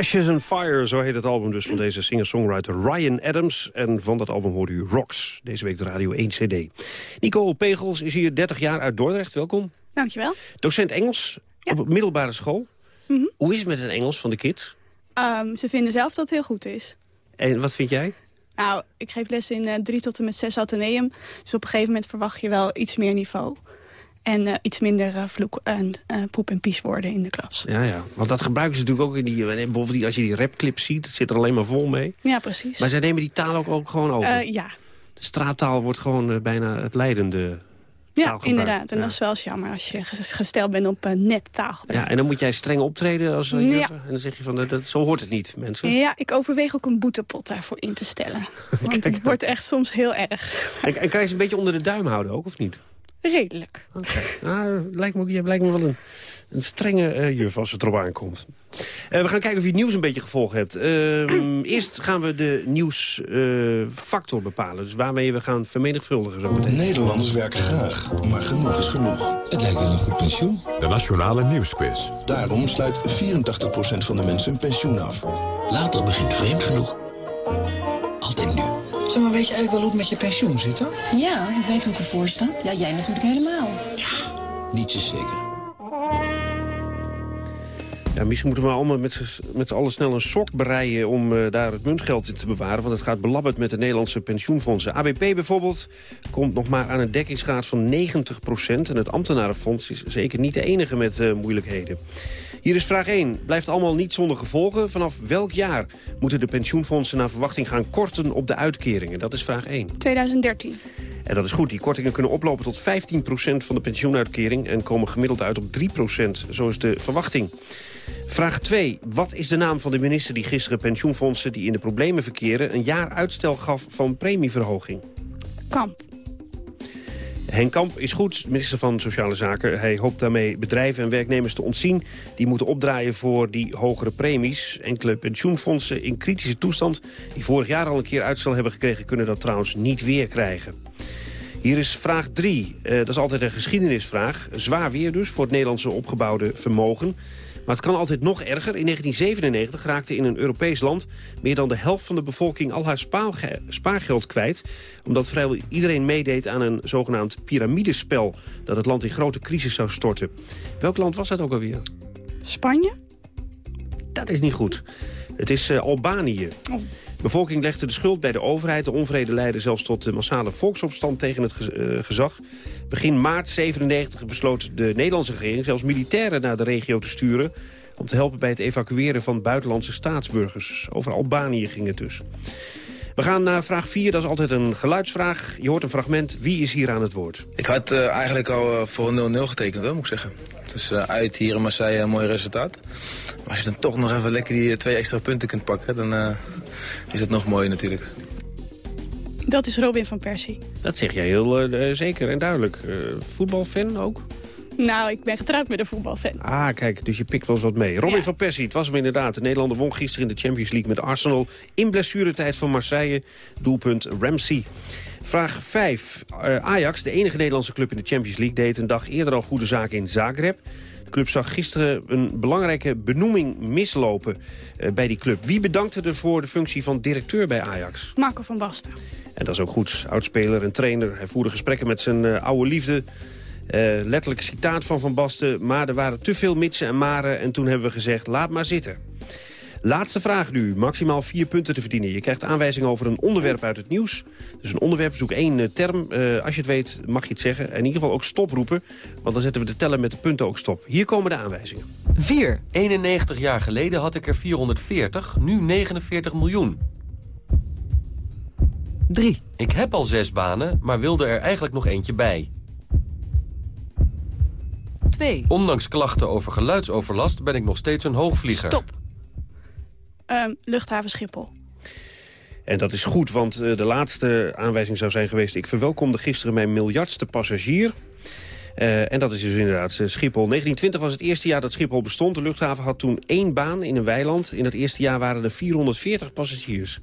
S15: Ashes and Fire, zo heet het album dus van deze singer-songwriter Ryan Adams. En van dat album hoorde u Rocks, deze week de Radio 1 CD. Nicole Pegels is hier 30 jaar uit Dordrecht, welkom.
S31: Dankjewel.
S15: Docent Engels op middelbare school.
S31: Mhm.
S15: Hoe is het met het Engels van de kids?
S31: Ehm, ze vinden zelf dat het heel goed is.
S15: En wat vind jij?
S31: Nou, ik geef les in eh, drie tot en met zes ateneum. Dus op een gegeven moment verwacht je wel iets meer niveau. En eh, iets minder eh, vloek en eh, poep en pies worden in de klas.
S15: Ja, ja. Want dat gebruiken ze natuurlijk ook in die... Bijvoorbeeld die- als je die rapclips ziet, het zit er alleen maar vol mee.
S31: Ja, precies.
S15: Maar zij nemen die taal ook, ook gewoon over.
S31: Ja.
S15: De straattaal wordt gewoon bijna het leidende
S31: ja, inderdaad. En
S15: Ja.
S31: dat is wel eens jammer als je ges- gesteld bent op uh, net taalgebruik.
S15: Ja, en dan moet jij streng optreden als uh,
S31: Ja.
S15: En dan zeg je van, dat, dat- zo hoort het niet, mensen.
S31: Ja, ik overweeg ook een boetepot daarvoor in te stellen. Want het wordt echt soms heel erg.
S15: En, en kan je ze een beetje onder de duim houden ook, of niet?
S31: Redelijk.
S15: Oké. Nou, lijkt me, ook- je lijkt me wel een, een strenge eh, juf als het erop aankomt. Eh, we gaan kijken of je het nieuws een beetje gevolgd hebt. Ehm, eerst gaan we de nieuwsfactor bepalen. Dus waarmee we gaan vermenigvuldigen zometeen.
S32: Nederlanders werken graag, maar genoeg is genoeg.
S14: Het lijkt wel een goed pensioen. De Nationale Nieuwsquiz.
S32: Daarom sluit 84% van de mensen een pensioen af.
S33: Later begint vreemd genoeg. Altijd nu.
S34: Zeg maar, weet je eigenlijk wel hoe het met je pensioen zit, hè?
S35: Ja, ik weet hoe ik ervoor sta. Ja, jij natuurlijk helemaal.
S33: Niet zo zeker.
S15: Misschien moeten we allemaal met, met z'n allen snel een sok bereiden... om eh, daar het muntgeld in te bewaren. Want het gaat belabberd met de Nederlandse pensioenfondsen. ABP bijvoorbeeld komt nog maar aan een dekkingsgraad van 90% En het ambtenarenfonds is zeker niet de enige met eh, moeilijkheden. Hier is vraag 1. Blijft allemaal niet zonder gevolgen? Vanaf welk jaar moeten de pensioenfondsen naar verwachting gaan korten op de uitkeringen? Dat is vraag 1.
S31: 2013.
S15: En dat is goed. Die kortingen kunnen oplopen tot 15% van de pensioenuitkering... en komen gemiddeld uit op 3%. Zo is de verwachting. Vraag 2. Wat is de naam van de minister die gisteren pensioenfondsen... die in de problemen verkeren een jaar uitstel gaf van premieverhoging?
S31: Kamp.
S15: Henk Kamp is goed, minister van Sociale Zaken. Hij hoopt daarmee bedrijven en werknemers te ontzien... die moeten opdraaien voor die hogere premies. Enkele pensioenfondsen in kritische toestand... die vorig jaar al een keer uitstel hebben gekregen... kunnen dat trouwens niet weer krijgen. Hier is vraag 3. dat is altijd een geschiedenisvraag. Zwaar weer dus voor het Nederlandse opgebouwde vermogen. Maar het kan altijd nog erger. In 1997 raakte in een Europees land meer dan de helft van de bevolking al haar spaarge- spaargeld kwijt. Omdat vrijwel iedereen meedeed aan een zogenaamd piramidespel dat het land in grote crisis zou storten. Welk land was dat ook alweer?
S31: Spanje?
S15: Dat is niet goed. Het is eh, Albanië. De bevolking legde de schuld bij de overheid. De onvrede leidde zelfs tot de massale volksopstand tegen het eh, gezag. Begin maart 97 besloot de Nederlandse regering zelfs militairen naar de regio te sturen... om te helpen bij het evacueren van buitenlandse staatsburgers. Over Albanië ging het dus. We gaan naar vraag 4, dat is altijd een geluidsvraag. Je hoort een fragment. Wie is hier aan het woord?
S36: Ik had eh, eigenlijk al eh, voor een 0-0 getekend, hoor, moet ik zeggen. Dus uit hier in Marseille een mooi resultaat. Als je dan toch nog even lekker die eh, twee extra punten kunt pakken... dan eh, is het nog mooier natuurlijk.
S31: Dat is Robin van Persie.
S15: Dat zeg jij heel eh, zeker en duidelijk. Eh, voetbalfan ook?
S31: Nou, ik ben getrouwd met een voetbalfan.
S15: Ah, kijk, dus je pikt wel eens wat mee. Robin van Persie, het was hem inderdaad. De Nederlander won gisteren in de Champions League met Arsenal... in blessuretijd van Marseille, doelpunt Ramsey. Vraag 5. Ajax, de enige Nederlandse club in de Champions League... deed een dag eerder al goede zaken in Zagreb. De club zag gisteren een belangrijke benoeming mislopen eh, bij die club. Wie bedankte er voor de functie van directeur bij Ajax?
S31: Marco van Basten.
S15: En dat is ook goed. Oudspeler en trainer. Hij voerde gesprekken met zijn eh, oude liefde. Eh, letterlijk citaat van Van Basten. Maar er waren te veel mitsen en maren. En toen hebben we gezegd, laat maar zitten. Laatste vraag nu. Maximaal vier punten te verdienen. Je krijgt aanwijzingen over een onderwerp uit het nieuws. Dus een onderwerp, zoek één eh, term. Eh, als je het weet, mag je het zeggen. En in ieder geval ook stop roepen. Want dan zetten we de teller met de punten ook stop. Hier komen de aanwijzingen.
S37: 4. 91 jaar geleden had ik er 440, nu 49 miljoen. 3. Ik heb al zes banen, maar wilde er eigenlijk nog eentje bij. 2. Ondanks klachten over geluidsoverlast ben ik nog steeds een hoogvlieger.
S31: Stop. Ehm, luchthaven Schiphol.
S15: En dat is goed, want eh, de laatste aanwijzing zou zijn geweest... ik verwelkomde gisteren mijn miljardste passagier. Eh, en dat is dus inderdaad eh, Schiphol. 1920 was het eerste jaar dat Schiphol bestond. De luchthaven had toen één baan in een weiland. In dat eerste jaar waren er 440 passagiers.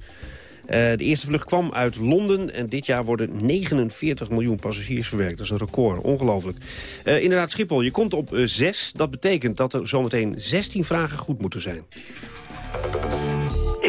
S15: De eerste vlucht kwam uit Londen en dit jaar worden 49 miljoen passagiers verwerkt. Dat is een record, ongelooflijk. Inderdaad, Schiphol, je komt op 6. dat betekent dat er zometeen 16 vragen goed moeten zijn.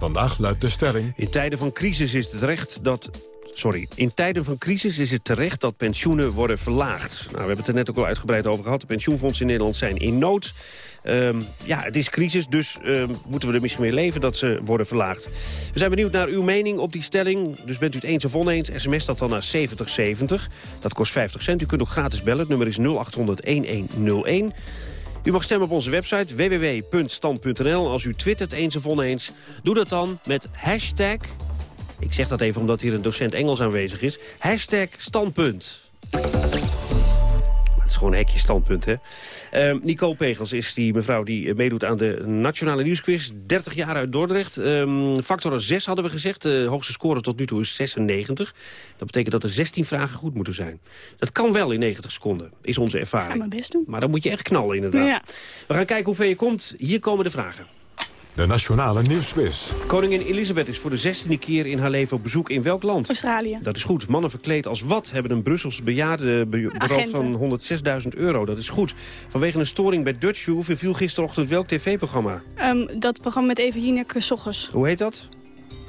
S14: Vandaag luidt de stelling...
S15: In tijden van crisis is het recht dat Sorry, in tijden van crisis is het terecht dat pensioenen worden verlaagd. Nou, we hebben het er net ook al uitgebreid over gehad. De pensioenfondsen in Nederland zijn in nood. Ehm, ja, het is crisis, dus ehm, moeten we er misschien mee leven dat ze worden verlaagd. We zijn benieuwd naar uw mening op die stelling. Dus bent u het eens of oneens, sms dat dan naar 7070. Dat kost 50 cent. U kunt ook gratis bellen. Het nummer is 0800-1101. U mag stemmen op onze website www.stand.nl. Als u twittert eens of oneens, doe dat dan met hashtag... Ik zeg dat even omdat hier een docent Engels aanwezig is. Hashtag standpunt. Het is gewoon een hekje standpunt, hè? Uh, Nicole Pegels is die mevrouw die eh, meedoet aan de Nationale Nieuwsquiz. 30 jaar uit Dordrecht. Um, factor 6 hadden we gezegd. De hoogste score tot nu toe is 96. Dat betekent dat er 16 vragen goed moeten zijn. Dat kan wel in 90 seconden, is onze ervaring.
S31: Ik ga mijn best doen.
S15: Maar dan moet je echt knallen, inderdaad.
S31: Ja.
S15: We gaan kijken hoe ver je komt. Hier komen de vragen.
S14: De Nationale Nieuwsquiz.
S15: Koningin Elisabeth is voor de zestiende keer in haar leven op bezoek in welk land?
S31: Australië.
S15: Dat is goed. Mannen verkleed als wat hebben een Brussels bejaardenbureau van 106.000 euro. Dat is goed. Vanwege een storing bij Dutchview verviel gisterochtend welk tv-programma?
S31: Ehm, dat programma met Eva Jinek Sochers.
S15: Hoe heet dat?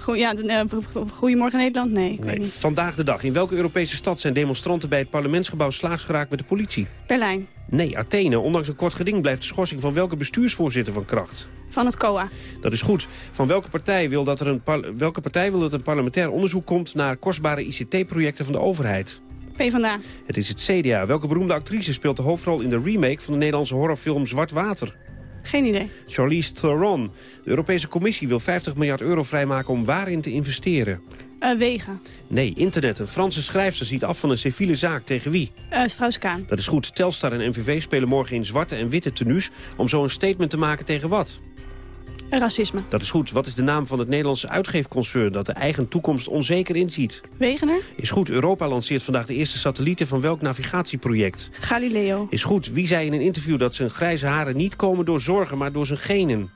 S31: Goe, ja, de, uh, Goedemorgen Nederland? Nee, ik
S15: Nee,
S31: weet niet.
S15: vandaag de dag. In welke Europese stad zijn demonstranten bij het parlementsgebouw slaags geraakt met de politie?
S31: Berlijn.
S15: Nee, Athene. Ondanks een kort geding blijft de schorsing van welke bestuursvoorzitter van kracht?
S31: Van het COA.
S15: Dat is goed. Van welke partij wil dat er een, par- welke partij wil dat een parlementair onderzoek komt naar kostbare ICT-projecten van de overheid?
S31: PvdA.
S15: Het is het CDA. Welke beroemde actrice speelt de hoofdrol in de remake van de Nederlandse horrorfilm Zwart Water?
S31: Geen idee.
S15: Charlize Theron. De Europese Commissie wil 50 miljard euro vrijmaken om waarin te investeren.
S31: Eh, wegen.
S15: Nee, internet. Een Franse schrijfster ziet af van een civiele zaak tegen wie?
S31: Eh Strauss-Kaan.
S15: Dat is goed. Telstar en NVV spelen morgen in zwarte en witte tenues... om zo een statement te maken tegen wat?
S31: Racisme.
S15: Dat is goed. Wat is de naam van het Nederlandse uitgeefconcern... dat de eigen toekomst onzeker inziet?
S31: Wegener.
S15: Is goed. Europa lanceert vandaag de eerste satellieten van welk navigatieproject?
S31: Galileo.
S15: Is goed. Wie zei in een interview dat zijn grijze haren niet komen door zorgen... maar door zijn genen?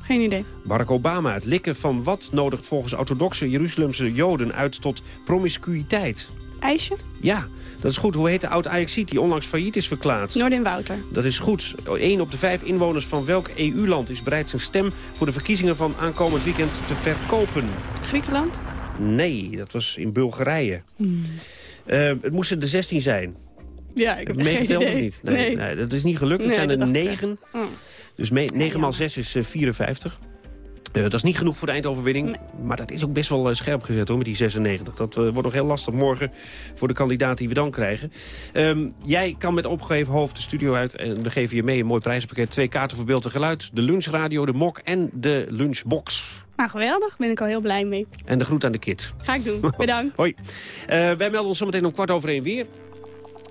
S31: Geen idee.
S15: Barack Obama. Het likken van wat nodigt volgens orthodoxe Jeruzalemse Joden uit tot promiscuïteit?
S31: IJsje.
S15: Ja, dat is goed. Hoe heet de oud ajaxiet die onlangs failliet is verklaard?
S31: Noordin Wouter.
S15: Dat is goed. Eén op de vijf inwoners van welk EU-land is bereid zijn stem... voor de verkiezingen van aankomend weekend te verkopen?
S31: Griekenland.
S15: Nee, dat was in Bulgarije.
S31: Hmm.
S15: Eh, het moesten er 16 zijn.
S31: Ja, ik heb geen
S15: Meegeteld of
S31: idee.
S15: niet? Nee, nee. dat is niet gelukt. Het
S31: Nee,
S15: zijn er
S31: dat dacht ik
S15: 9.
S31: Oh.
S15: Dus 9 maal 6 is eh, 54. Eh, dat is niet genoeg voor de eindoverwinning. Maar dat is ook best wel eh, scherp gezet hoor, met die 96. Dat eh, wordt nog heel lastig morgen voor de kandidaat die we dan krijgen. Ehm, jij kan met opgeheven hoofd de studio uit. En we geven je mee een mooi prijzenpakket. Twee kaarten voor beeld en geluid. De lunchradio, de mok en de lunchbox.
S31: Nou, geweldig. Ben ik al heel blij mee.
S15: En de groet aan de kids.
S31: Ga ik doen. Bedankt.
S15: Hoi. Wij melden ons zometeen om kwart over één weer.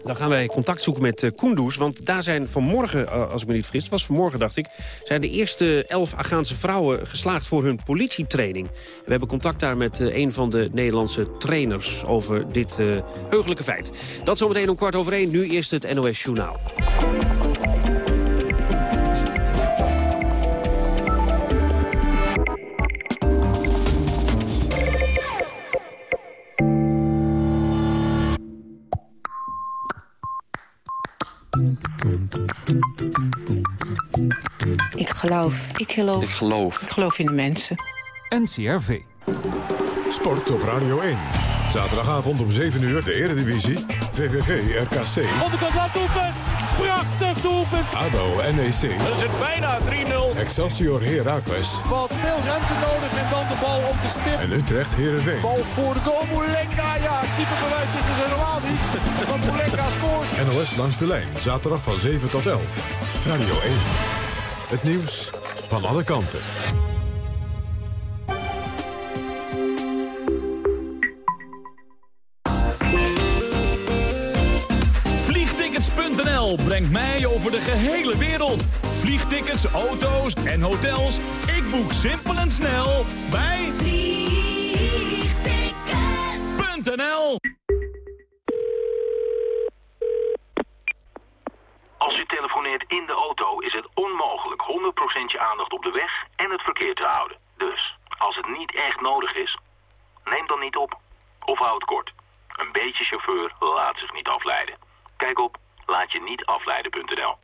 S15: Dan gaan wij contact zoeken met uh. Want daar zijn vanmorgen, uh, als ik me niet vergis... was vanmorgen, dacht ik... zijn de eerste elf Afghaanse vrouwen geslaagd voor hun politietraining. We hebben contact daar met uh, een van de Nederlandse trainers... over dit heugelijke feit. Dat zometeen om kwart over één. Nu eerst het NOS Journaal.
S38: Ik geloof. Ik geloof.
S39: Ik geloof.
S38: Ik geloof in de mensen.
S14: NCRV. Sport op Radio 1. Zaterdagavond om 7 uur de Eredivisie. VVV RKC.
S40: Onderkant laat doelpunt. Prachtig doelpunt.
S14: ADO NEC.
S40: Dat is het bijna 3-0.
S14: Excelsior Heracles.
S40: Wat veel ruimte nodig en dan de bal op de stip.
S14: En Utrecht Heerenveen.
S40: Bal voor de goal. Moulenka, ja. Keeper bewijst zich dus helemaal niet. Want Moulenka scoort.
S14: NOS langs de lijn. Zaterdag van 7 tot 11. Radio 1. Het nieuws van alle kanten.
S41: Brengt mij over de gehele wereld. Vliegtickets, auto's en hotels. Ik boek simpel en snel bij Vliegtickets.nl.
S42: Als
S43: gedeponeerd in de auto is het onmogelijk 100% je aandacht op de weg en het verkeer te houden. Dus, als het niet echt nodig is, neem dan niet op. Of houd kort. Een beetje chauffeur laat zich niet afleiden. Kijk op laatje-niet-afleiden.nl.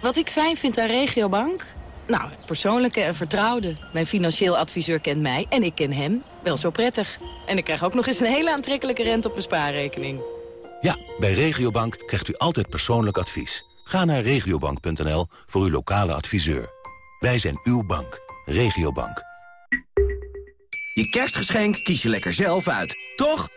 S13: Wat ik fijn vind aan Regiobank? Nou, het persoonlijke en vertrouwde. Mijn financieel adviseur kent mij en ik ken hem wel zo prettig. En ik krijg ook nog eens een hele aantrekkelijke rente op mijn spaarrekening.
S44: Ja, bij Regiobank krijgt u altijd persoonlijk advies. Ga naar regiobank.nl voor uw lokale adviseur. Wij zijn uw bank. Regiobank.
S45: Je kerstgeschenk kies je lekker zelf uit, toch?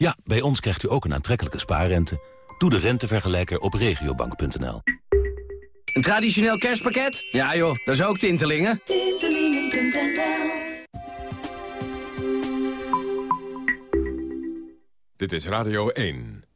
S44: Ja, bij ons krijgt u ook een aantrekkelijke spaarrente. Doe de rentevergelijker op regiobank.nl.
S45: Een traditioneel kerstpakket? Ja joh, dat is ook Tintelingen. Tintelingen.nl
S14: Dit is Radio 1.